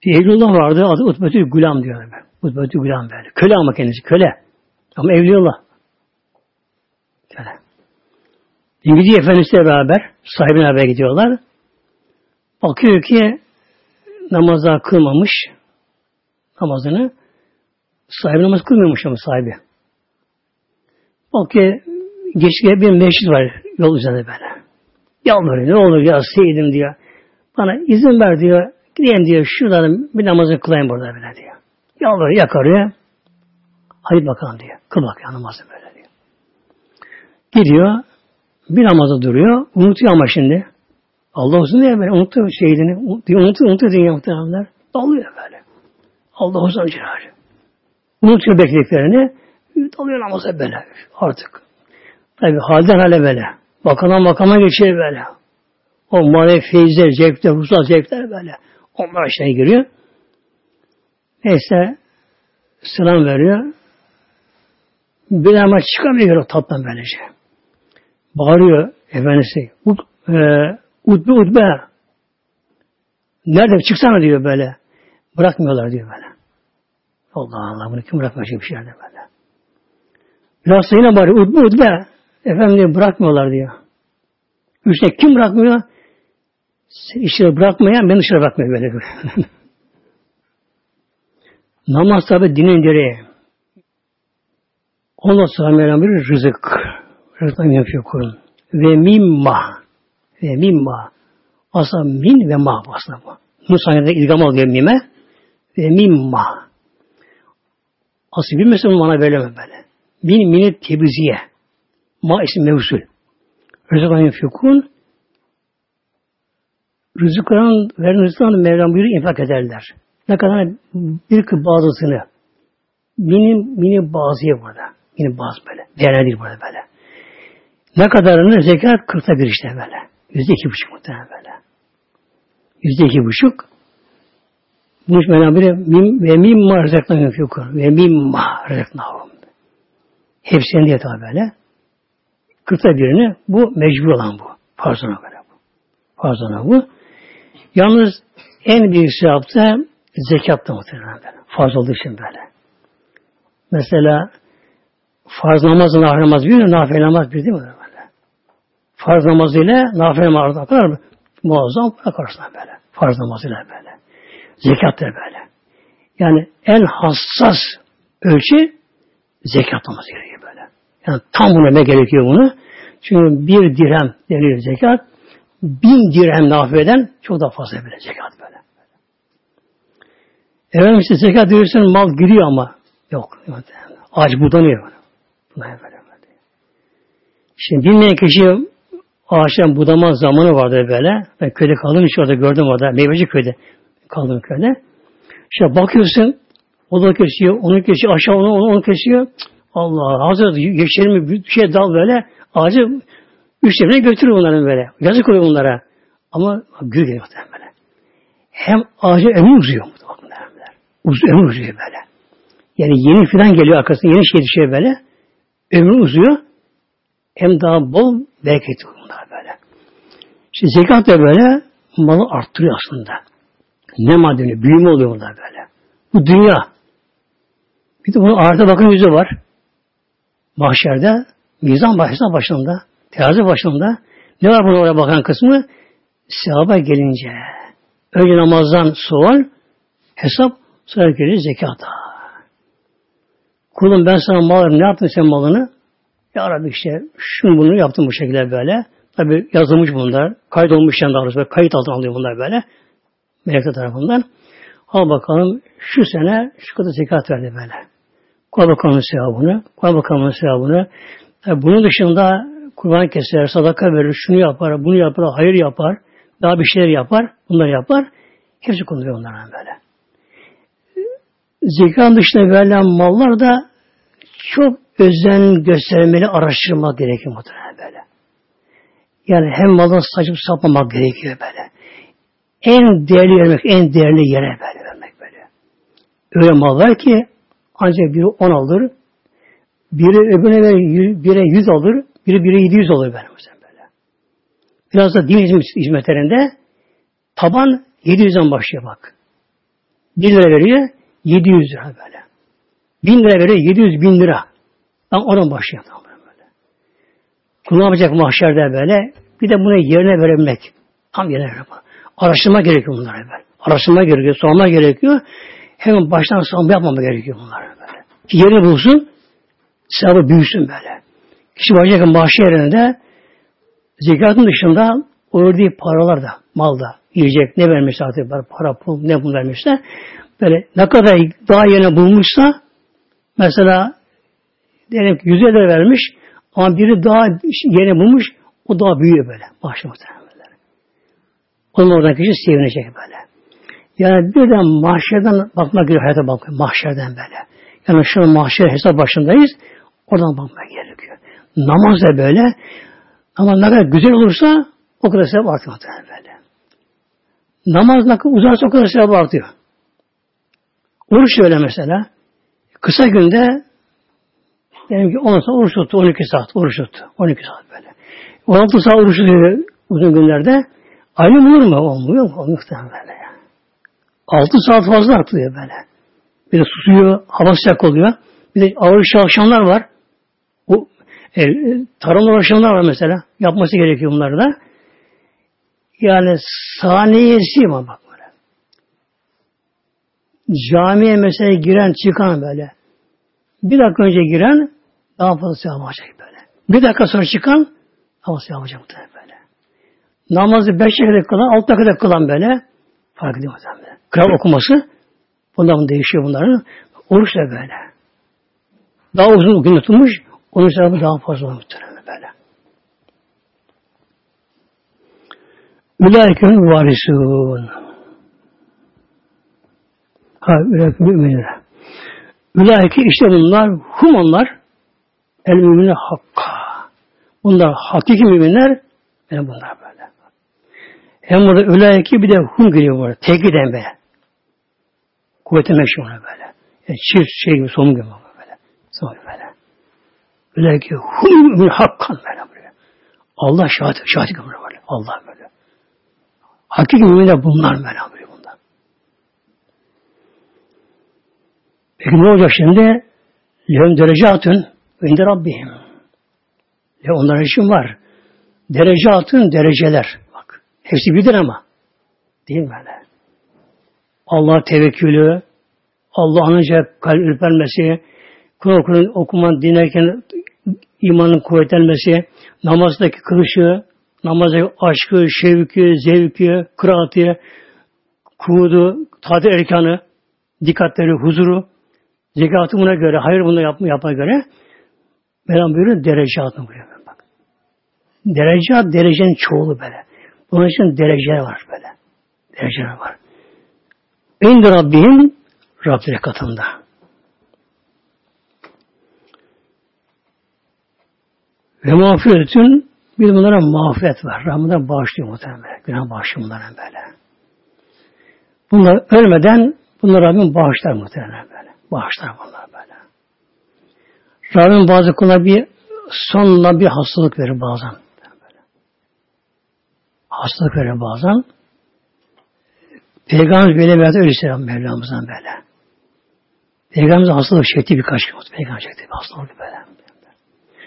Bir Evlullah vardı adı Utbetül Gülam diyor. Utbetül Gülam böyle. Köle ama kendisi köle. Ama Evliyullah. Köle. İngilizce efendisiyle beraber sahibine beraber gidiyorlar. Bakıyor ki namaza kılmamış namazını. Sahibi namaz kılmıyormuş ama sahibi. Bakıyor geçtiği bir meşrit var yol üzerinde böyle. Yalvarıyor. Ne olur ya Seyyidim diyor. Bana izin ver diyor. Gideyim diyor. Şurada bir namazı kılayım burada böyle diyor. Yalvarıyor yakarıyor. Hadi bakalım diyor. Kıl bak ya namazı böyle diyor. Gidiyor. Bir namazda duruyor. Unutuyor ama şimdi. Allah olsun diye böyle unutuyor şeyini. Unutuyor, unutuyor, dünya muhtemelenler. Dalıyor böyle. Allah olsun cilalü. Unutuyor beklediklerini. Dalıyor namaza böyle. Artık. Tabi halden hale böyle. Bakandan makama geçiyor böyle. O manevi feyizler, zevkler, ruhsal zevkler böyle. Onlar aşağıya giriyor. Neyse selam veriyor. Bir ama çıkamıyor o tattan böylece. Bağırıyor efendisi. Ut, e, utbe utbe. Nerede çıksana diyor böyle. Bırakmıyorlar diyor böyle. Allah Allah bunu kim bırakmayacak bir şey yerde böyle. Sonra yine bağırıyor. Utbe utbe. Efendim bırakmıyorlar diyor. Üçte kim bırakmıyor? İşleri bırakmayan ben dışarı bırakmıyor böyle. Namaz tabi dinin direği. Sonra Mevlam bir rızık. Rızıktan kurun. Ve mimma. Ve mimma. Aslında min ve ma aslında bu. Bu sayede ilgam alıyor mime. Ve mimma. Aslında bilmesin bana böyle böyle. Min mini tebiziye. Ma isim mevsul. Rızıktan yapıyor kurun. Rızıkların, veren rızıklarını Mevlam buyuruyor infak ederler. Ne kadar bir kı bazısını mini, mini bazıya burada. Mini bazı böyle. Değerlendir burada böyle. Ne kadarını zekat kırkta bir işte böyle. Yüzde iki buçuk muhtemelen böyle. Yüzde iki buçuk. Bunu Mevlam buyuruyor. Ve mimma rızıktan yapıyor. Ve mimma rızıknahum. Hepsini diye tabi böyle. Kırkta birini bu mecbur olan bu. Farzına böyle bu. Farzına bu. Yalnız en büyük zekat da muhtemelen böyle. Farz olduğu için böyle. Mesela farz namazı, nafile namaz bir, nafile namaz bir değil mi böyle? Farz namazıyla nafile namaz kadar muazzam para karşısında böyle. Farz namazıyla böyle. Zekat da böyle. Yani en hassas ölçü zekat namazı gerekiyor. Yani tam buna ne gerekiyor bunu? Çünkü bir dirhem deniyor zekat bin dirhem nafileden çok daha fazla böyle zekat böyle. Efendim işte zekat verirsen mal giriyor ama yok. Ağaç budanıyor. Buna böyle. Şimdi bilmeyen kişi ağaçtan budama zamanı vardı böyle. Ben köyde kaldım hiç orada gördüm orada. Meyveci köyde kaldım köyde. İşte bakıyorsun o da kesiyor, onu kesiyor, aşağı onu, onu, onu kesiyor. Allah hazır geçelim bir şey dal böyle ağacı Üçlemine götürür bunların böyle. Yazık oluyor bunlara. Ama gül geliyor böyle. Hem ağaca ömür uzuyor. Uz, ömür uzuyor böyle. Yani yeni filan geliyor arkasında yeni şey düşüyor böyle. Ömür uzuyor. Hem daha bol bereketli bunlar böyle. İşte zekat da böyle malı arttırıyor aslında. Ne madeni, büyüme oluyor bunlar böyle. Bu dünya. Bir de bunun ahirete bakın yüzü var. Mahşerde, mizan başında başında Terazi başında ne var burada oraya bakan kısmı? Sevaba gelince. Önce namazdan sual, hesap, sonra gelir zekata. Kulum ben sana mal ne yaptın sen malını? Ya Rabbi işte şunu bunu yaptım bu şekilde böyle. Tabi yazılmış bunlar. Kaydolmuş yani daha doğrusu. Kayıt altına alıyor bunlar böyle. Melekler tarafından. Al bakalım şu sene şu kadar zekat verdi böyle. Koy bakalım sevabını. Koy bakalım sevabını. Tabi bunun dışında kurban keser, sadaka verir, şunu yapar, bunu yapar, hayır yapar, daha bir şeyler yapar, bunları yapar. Hepsi konuluyor onlardan böyle. Zekanın dışında verilen mallar da çok özen göstermeli, araştırmak gerekiyor muhtemelen böyle. Yani hem maldan saçıp sapmamak gerekiyor böyle. En değerli vermek, en değerli yere böyle vermek böyle. Öyle mal var ki ancak biri on alır, biri öbürüne ver, bire yüz alır, biri biri 700 olur böyle. böyle. Biraz da din hizmetlerinde taban 700'den başlıyor bak. 1 lira veriyor 700 lira böyle. 1000 lira veriyor 700 bin lira. Tam oradan başlıyor. Böyle. Kullanmayacak mahşerde böyle. Bir de buna yerine verebilmek. Tam yerine verebilmek. Araştırma gerekiyor bunlara böyle. Araştırma gerekiyor, sorma gerekiyor. Hemen baştan savunma yapmama gerekiyor bunlara böyle. Ki yerini bulsun, sevabı büyüsün böyle. Kişi varacak mahşer yerinde zekatın dışında verdiği paralar da, mal da, yiyecek ne vermiş artık para, pul ne bunu vermişse böyle ne kadar daha yeni bulmuşsa mesela diyelim ki 100 lira vermiş ama biri daha yeni bulmuş o daha büyüyor böyle. Başlı muhtemelen. Onun oradan kişi sevinecek böyle. Yani birden mahşerden bakmak gerekiyor, hayata bakmak mahşerden böyle. Yani şu mahşer hesap başındayız, oradan bakmak gerekiyor. Namaz da böyle, ama ne kadar güzel olursa o kadar sevap artıyor böyle. Namaz ne kadar uzarsa o kadar sevap artıyor. Oruç öyle mesela. Kısa günde diyelim ki 10 saat oruç tuttu, 12 saat oruç tuttu. 12 saat böyle. 16 saat oruç tutuyor uzun günlerde. Aynı olur mu? Olmuyor mu? Olmuyor böyle. 6 saat fazla artıyor böyle. Bir de susuyor, hava sıcak oluyor. Bir de ağır iş akşamlar var. O e, tarımla uğraşanlar var mesela. Yapması gerekiyor bunları da. Yani saniyesi mi bak böyle. Camiye mesela giren çıkan böyle. Bir dakika önce giren daha fazla sevap alacak böyle. Bir dakika sonra çıkan daha fazla sevap alacak böyle. Namazı beş dakika kılan, altı dakika kılan böyle. Fark ediyor böyle. Kral okuması bundan değişiyor bunların. Oruç da böyle. Daha uzun gün tutmuş, onun sevabı daha fazla olmuş böyle. Ülaikün varisun. Ha, ülaikün müminler. Ülaiki işte bunlar, hum onlar, el müminler hakka. Bunlar hakiki müminler, yani bunlar böyle. Hem burada ülaiki bir de hum geliyor burada. Tekiden be. Kuvveti meşhur böyle. Yani çift şey gibi, somun gibi böyle. Somun böyle. Ülaiki hum mümin hakkan böyle. böyle. Allah şahit, şahit böyle. Allah böyle. Hakiki müminler bunlar böyle. böyle bunlar. Peki ne olacak şimdi? Lehum derecatun inde Rabbihim. Ya onların için var. Derecatun dereceler. Bak. Hepsi birdir ama. Değil mi böyle? Allah tevekkülü, Allah anınca kalp ürpermesi, Kur'an okuman, dinlerken imanın kuvvetlenmesi, namazdaki kılışı, namazdaki aşkı, şevki, zevki, kıraatı, kuğudu, tatil erkanı, dikkatleri, huzuru, zekatı buna göre, hayır bunu yapma, yapma göre Mevlam buyuruyor derecatını buyuruyor. Bak. Derecat, derecenin çoğulu böyle. Bunun için dereceler var böyle. Dereceler var. İndi Rabbim Rableri katında. Ve mağfiretün bir bunlara mağfiret var. Rahmına bağışlıyor muhtemelen. Günah bağışlıyor bunlara böyle. Bunlar ölmeden bunlar Rabbim bağışlar muhtemelen böyle. Bağışlar bunlar böyle. Rabbim bazı kula bir sonla bir hastalık verir bazen. Böyle. Hastalık verir bazen. Peygamber böyle verdi öyle selam Mevlamızdan böyle. Peygamberimiz hastalık çekti birkaç gün. Peygamber çekti bir hastalık böyle.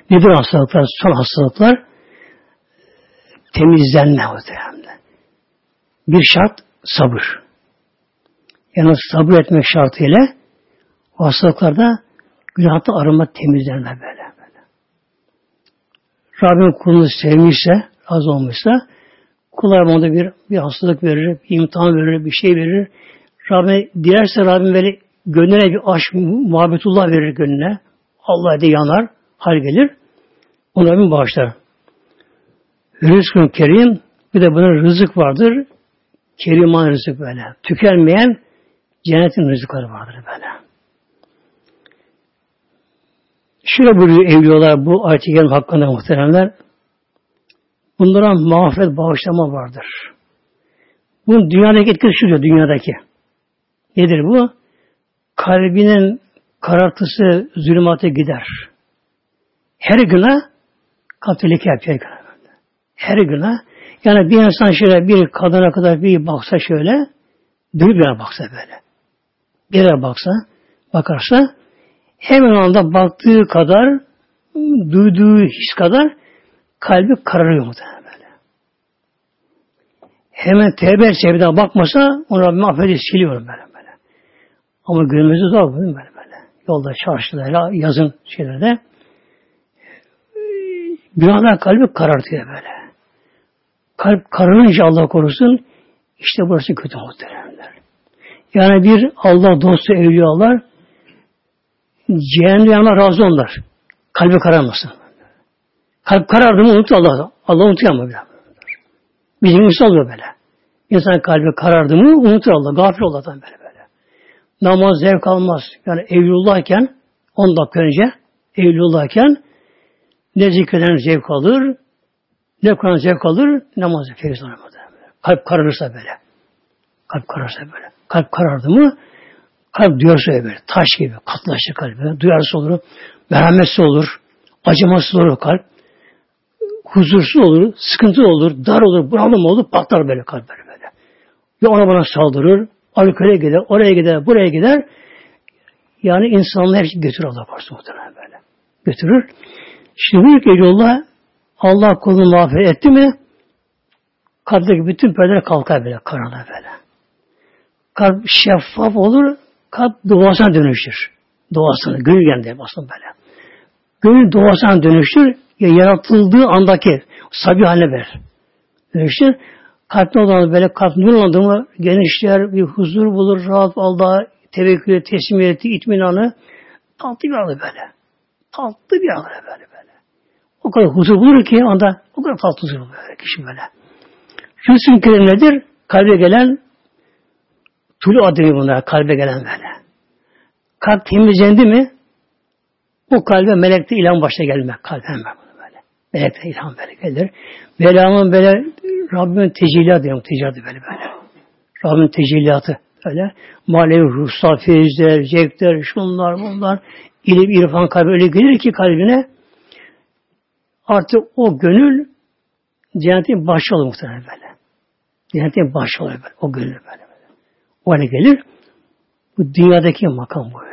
Nedir hastalıklar? Son hastalıklar temizlenme muhtemelen. Bir şart sabır. Yani sabır etmek şartıyla o hastalıklarda günahta arınma temizlenme böyle. böyle. Rabbim kulunu sevmişse, razı olmuşsa Kullar onda bir, bir hastalık verir, bir imtihan verir, bir şey verir. Rabbim dilerse Rabbim böyle gönlüne bir aşk, muhabbetullah verir gönlüne. Allah de yanar, hal gelir. Onu Rabbim bağışlar. Rızkın kerim, bir de bunun rızık vardır. Keriman rızık böyle. Tükenmeyen cennetin rızıkları vardır böyle. Şöyle buyuruyor evliyolar bu ayet-i hakkında muhteremler. Bunlara mağfiret bağışlama vardır. Bunun dünyadaki etkisi şudur, dünyadaki. Nedir bu? Kalbinin karartısı zulümate gider. Her güne katilik yapıyor. Her güne. Yani bir insan şöyle bir kadına kadar bir baksa şöyle, dönüp bir baksa böyle. Bir baksa, bakarsa hemen anda baktığı kadar, duyduğu his kadar kalbi kararıyor muhtemelen böyle. Hemen tevbe sevda bakmasa onu Rabbim affedip siliyorum böyle böyle. Ama günümüzde zor böyle böyle. Yolda, çarşıda, yazın şeylerde günahlar kalbi karartıyor böyle. kalp kararınca Allah korusun işte burası kötü muhteremler. Yani bir Allah dostu evliyalar cehennemden razı onlar. Kalbi kararmasın. Kalp karardı mı unuttu Allah. Allah unutuyor ama bir Bizim insan oluyor böyle. İnsan kalbi karardı mı unutur Allah. Gafil Allah'tan böyle böyle. Namaz zevk almaz. Yani evlullahken 10 dakika önce evlullahken ne zikreden zevk alır, ne Kur'an zevk alır, namaz feyz alır. Kalp kararırsa böyle. Kalp kararırsa böyle. Kalp karardı mı kalp duyarsa böyle. Taş gibi katlaşır kalbi. Duyarsız olur. Merhametsiz olur. Acımasız olur kalp. Huzursuz olur. Sıkıntı olur. Dar olur. Bunalım olur. Patlar böyle kalp böyle. böyle. Ya ona bana saldırır. Alkole gider. Oraya gider. Buraya gider. Yani insanlığı hepsi götürür Allah korusun muhtemelen böyle. Götürür. Şimdi büyük yolda Allah kulunu mağfiret etti mi kalpteki bütün perdeler kalkar böyle karanlığa böyle. Kalp şeffaf olur, kalp doğasına dönüşür. Doğasına, gönül geldi aslında böyle. Gönül doğasına dönüşür, ya yaratıldığı andaki sabi haline verir. Dönüşür. Kalpte olan böyle kalp nurlandı mı genişler, bir huzur bulur, rahat Allah'a tevekkülü, teslimiyeti, itminanı tatlı bir anı böyle. Tatlı bir anı böyle böyle. O kadar huzur bulur ki anda o kadar tatlı huzur bulur kişi böyle. Hüsn kelim nedir? Kalbe gelen tulu adı bunlar kalbe gelen böyle. Kalp temizlendi mi o kalbe melekte ilham başta gelmek. Kalbe hemen böyle. Melekte ilham böyle gelir. Mevlamın böyle Rabbimin tecelliatı diyorum. Tecelliatı böyle böyle. Rabbimin tecelliatı öyle. Manevi ruhsal feyizler, zevkler, şunlar bunlar. ilim, irfan kalbi öyle gelir ki kalbine artık o gönül cennetin başı olur muhtemelen böyle. Cennetin başı olur böyle. O gönül böyle. böyle. O hale gelir. Bu dünyadaki makam bu.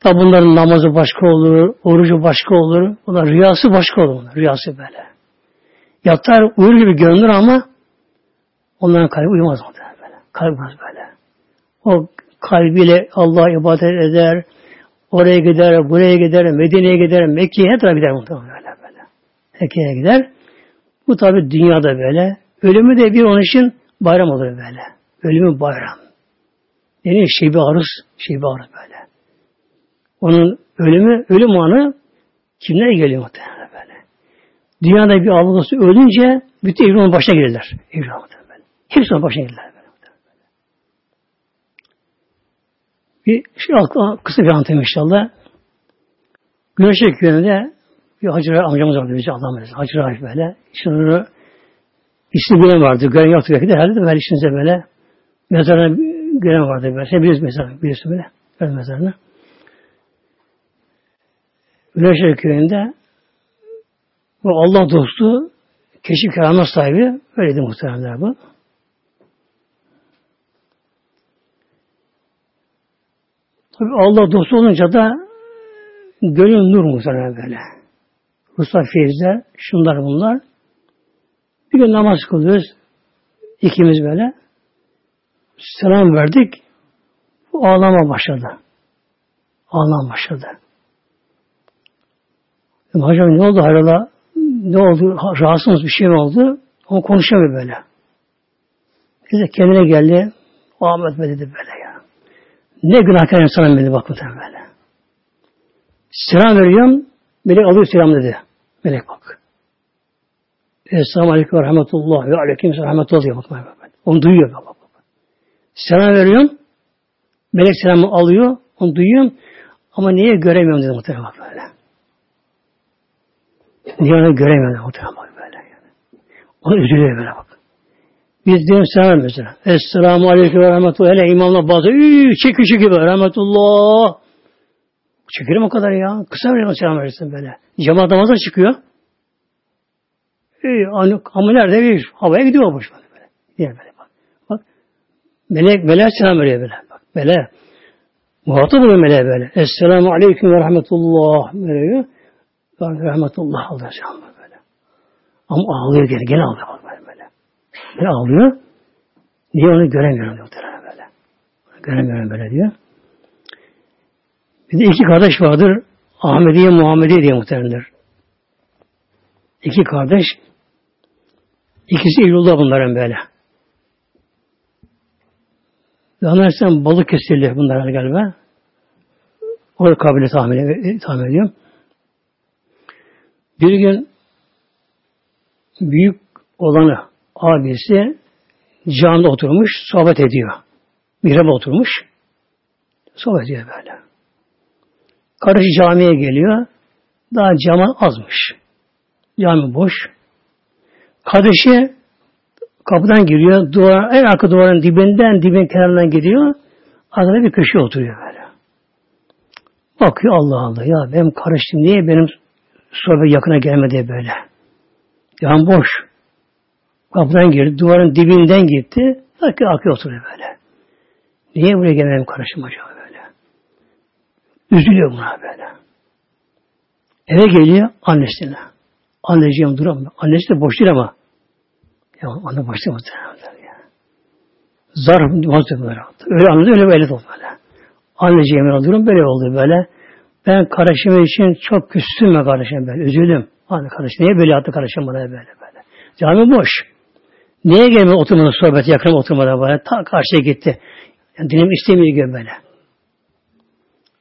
Tabi bunların namazı başka olur, orucu başka olur. Bunlar rüyası başka olur. Bunlar, rüyası böyle. Yatar uyur gibi görünür ama onların kalbi uyumaz muhtemelen böyle. Kalbi uyumaz böyle. O kalbiyle Allah'a ibadet eder, oraya gider, buraya gider, Medine'ye gider, Mekke'ye her tarafa gider böyle böyle. Mekke'ye gider. Bu tabi dünyada böyle. Ölümü de bir onun için bayram olur böyle. Ölümü bayram. Yani şeybi arız, şeybi arız böyle. Onun ölümü, ölüm anı kimlere geliyor muhtemelen böyle. Dünyada bir algısı ölünce bütün evren onun başına gelirler. Evren muhtemelen. Hepsi onun başına gelirler. Böyle. Bir şey kısa bir anlatayım inşallah. Güneşlik yönünde bir Hacı amcamız vardı bize Allah'ım öyle. Hacı Rahif böyle. Şunu ismi gören vardı. Gören yoktu belki de herhalde böyle içinize böyle mezarına gören vardı böyle. Sen biliyorsun mezarını. Biliyorsun böyle. Gören mezarını. Güneşli köyünde bu Allah dostu keşif keramet sahibi öyleydi muhteremler bu. Tabi Allah dostu olunca da gönül nur muhtemelen böyle. Mustafa Feyz'de şunlar bunlar. Bir gün namaz kılıyoruz. ikimiz böyle. Selam verdik. Bu ağlama başladı. Ağlama başladı. Hocam ne oldu hayrola? Ne oldu? Rahatsız bir şey mi oldu? O konuşamıyor böyle. Bize kendine geldi. O Ahmet Bey dedi böyle ya. Ne günahkar insanım dedi bak böyle. Selam veriyorum. Melek alıyor selam dedi. Melek bak. Esselamu Aleyküm ve Rahmetullah ve Aleyküm ve Rahmetullah diyor bak. Onu duyuyor bak. Selam veriyorum. Melek selamı alıyor. Onu duyuyorum. Ama niye göremiyorum dedi muhtemelen bak böyle. Niye onu göremiyorum muhtemelen böyle. Yani. Onu üzülüyor böyle bak. Biz diyorum selam mesela. Esselamu Aleyküm ve Rahmetullah. Hele imamla bazı çekişi gibi Rahmetullah. Çekerim o kadar ya. Kısa bir selam verirsin böyle. Cemaat namaza çıkıyor. E, ama nerede bir havaya gidiyor boş böyle. Diye böyle bak. Bak. Melek, melek selam veriyor böyle. Bak. Melek. Muhatap oluyor meleğe böyle. Esselamu aleyküm ve rahmetullah veriyor. Ve rahmetullah alıyor böyle. Ama ağlıyor gene. Gene ağlıyor bak böyle. böyle. Gene ağlıyor. Niye onu göremiyorum diyor böyle. Göremiyorum böyle diyor. Bir de iki kardeş vardır. Ahmediye, Muhammediye diye muhteremler. İki kardeş. İkisi Eylül'de bunların böyle. Zannedersem balık kesildi bunlar galiba. O kabile tahmin, tahmin ediyorum. Bir gün büyük olanı abisi camide oturmuş, sohbet ediyor. Mihraba oturmuş, sohbet ediyor böyle. Karışı camiye geliyor, daha cama azmış. Cami boş. Kardeşi kapıdan giriyor, duvar, en arka duvarın dibinden, dibin kenarından gidiyor, arkada bir köşeye oturuyor böyle. Bakıyor Allah Allah ya benim kardeşim niye benim sohbet yakına gelmedi böyle. Yan boş. Kapıdan girdi, duvarın dibinden gitti. Bakıyor arkaya oturuyor böyle. Niye buraya gelmedim kardeşim acaba böyle? Üzülüyor buna böyle. Eve geliyor annesine. Anneciğim duram. Annesi de boş değil ama. Ya anne boş değil muhtemelen ya. Zar muhtemelen. Öyle anladı öyle böyle oldu böyle. Anneciğim durum böyle oldu böyle. Ben kardeşim için çok küstüm ben kardeşim böyle. Üzüldüm. Anne kardeşim niye böyle yaptı kardeşim bana böyle böyle. Cami boş. Niye gelmedi oturmadı sohbet yakın oturmadan böyle. Ta karşıya gitti. Yani dilim istemiyor gibi böyle.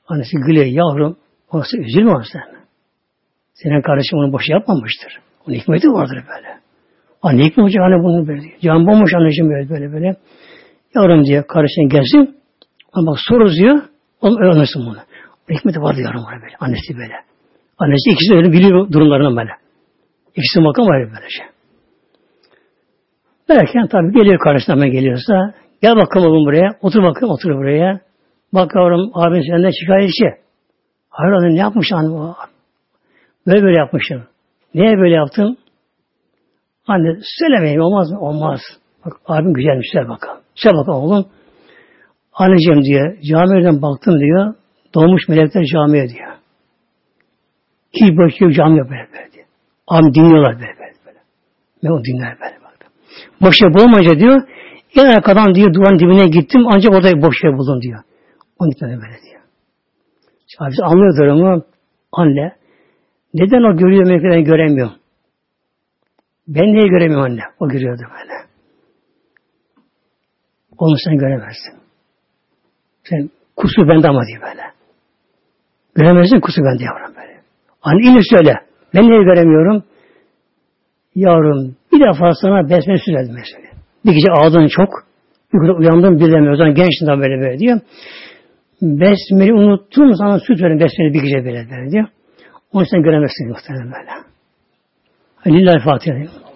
Annesi gülüyor yavrum. Orası üzülme o sen. Senin kardeşin onu boş yapmamıştır. Onun hikmeti vardır böyle. Anne hikmet olacak anne bunu böyle. Can bomboş anneciğim böyle böyle böyle. Yavrum diyor kardeşin gelsin. Ama bak soru diyor. Oğlum öğrenirsin bunu. Hikmeti vardı yavrum ona böyle. Annesi böyle. Annesi ikisi öyle biliyor durumlarını böyle. İkisi makam var böyle şey. Derken tabii geliyor hemen geliyorsa gel bakalım oğlum buraya. Otur bakalım otur buraya. Bak yavrum abin senden şikayetçi. Hayır oğlum ne yapmış anne? Böyle böyle yapmışım. Niye böyle yaptın? Anne söylemeyeyim olmaz mı? Olmaz. Bak abim güzelmiş söyle bakalım. Söyle bakalım oğlum. Anneciğim diyor camiden baktım diyor. Doğmuş melekler camiye diyor. Hiç bakıyor camiye böyle böyle diyor. Am dinliyorlar böyle böyle. böyle. Ve o dinler böyle bak. Boş yer bulmayınca diyor. En arkadan diyor duvarın dibine gittim ancak orada boş yer buldum diyor. Onun için böyle diyor. Abi anlıyor durumu. Anne neden o görüyor melekleri ben göremiyorum? Ben niye göremiyorum anne? O görüyordu böyle. Onu sen göremezsin. Sen kusur bende ama diyor böyle. Göremezsin kusur bende yavrum böyle. Anne yine söyle. Ben niye göremiyorum? Yavrum bir defa sana besmele söyledim mesela. Bir gece ağladın çok. Yukarı uyandım bilemiyorum. O zaman gençtin daha böyle böyle diyor. Besmele'yi unuttum sana süt verin besmele bir gece böyle böyle diyor. Onu sen göremezsin muhtemelen böyle. Lillahi Fatiha.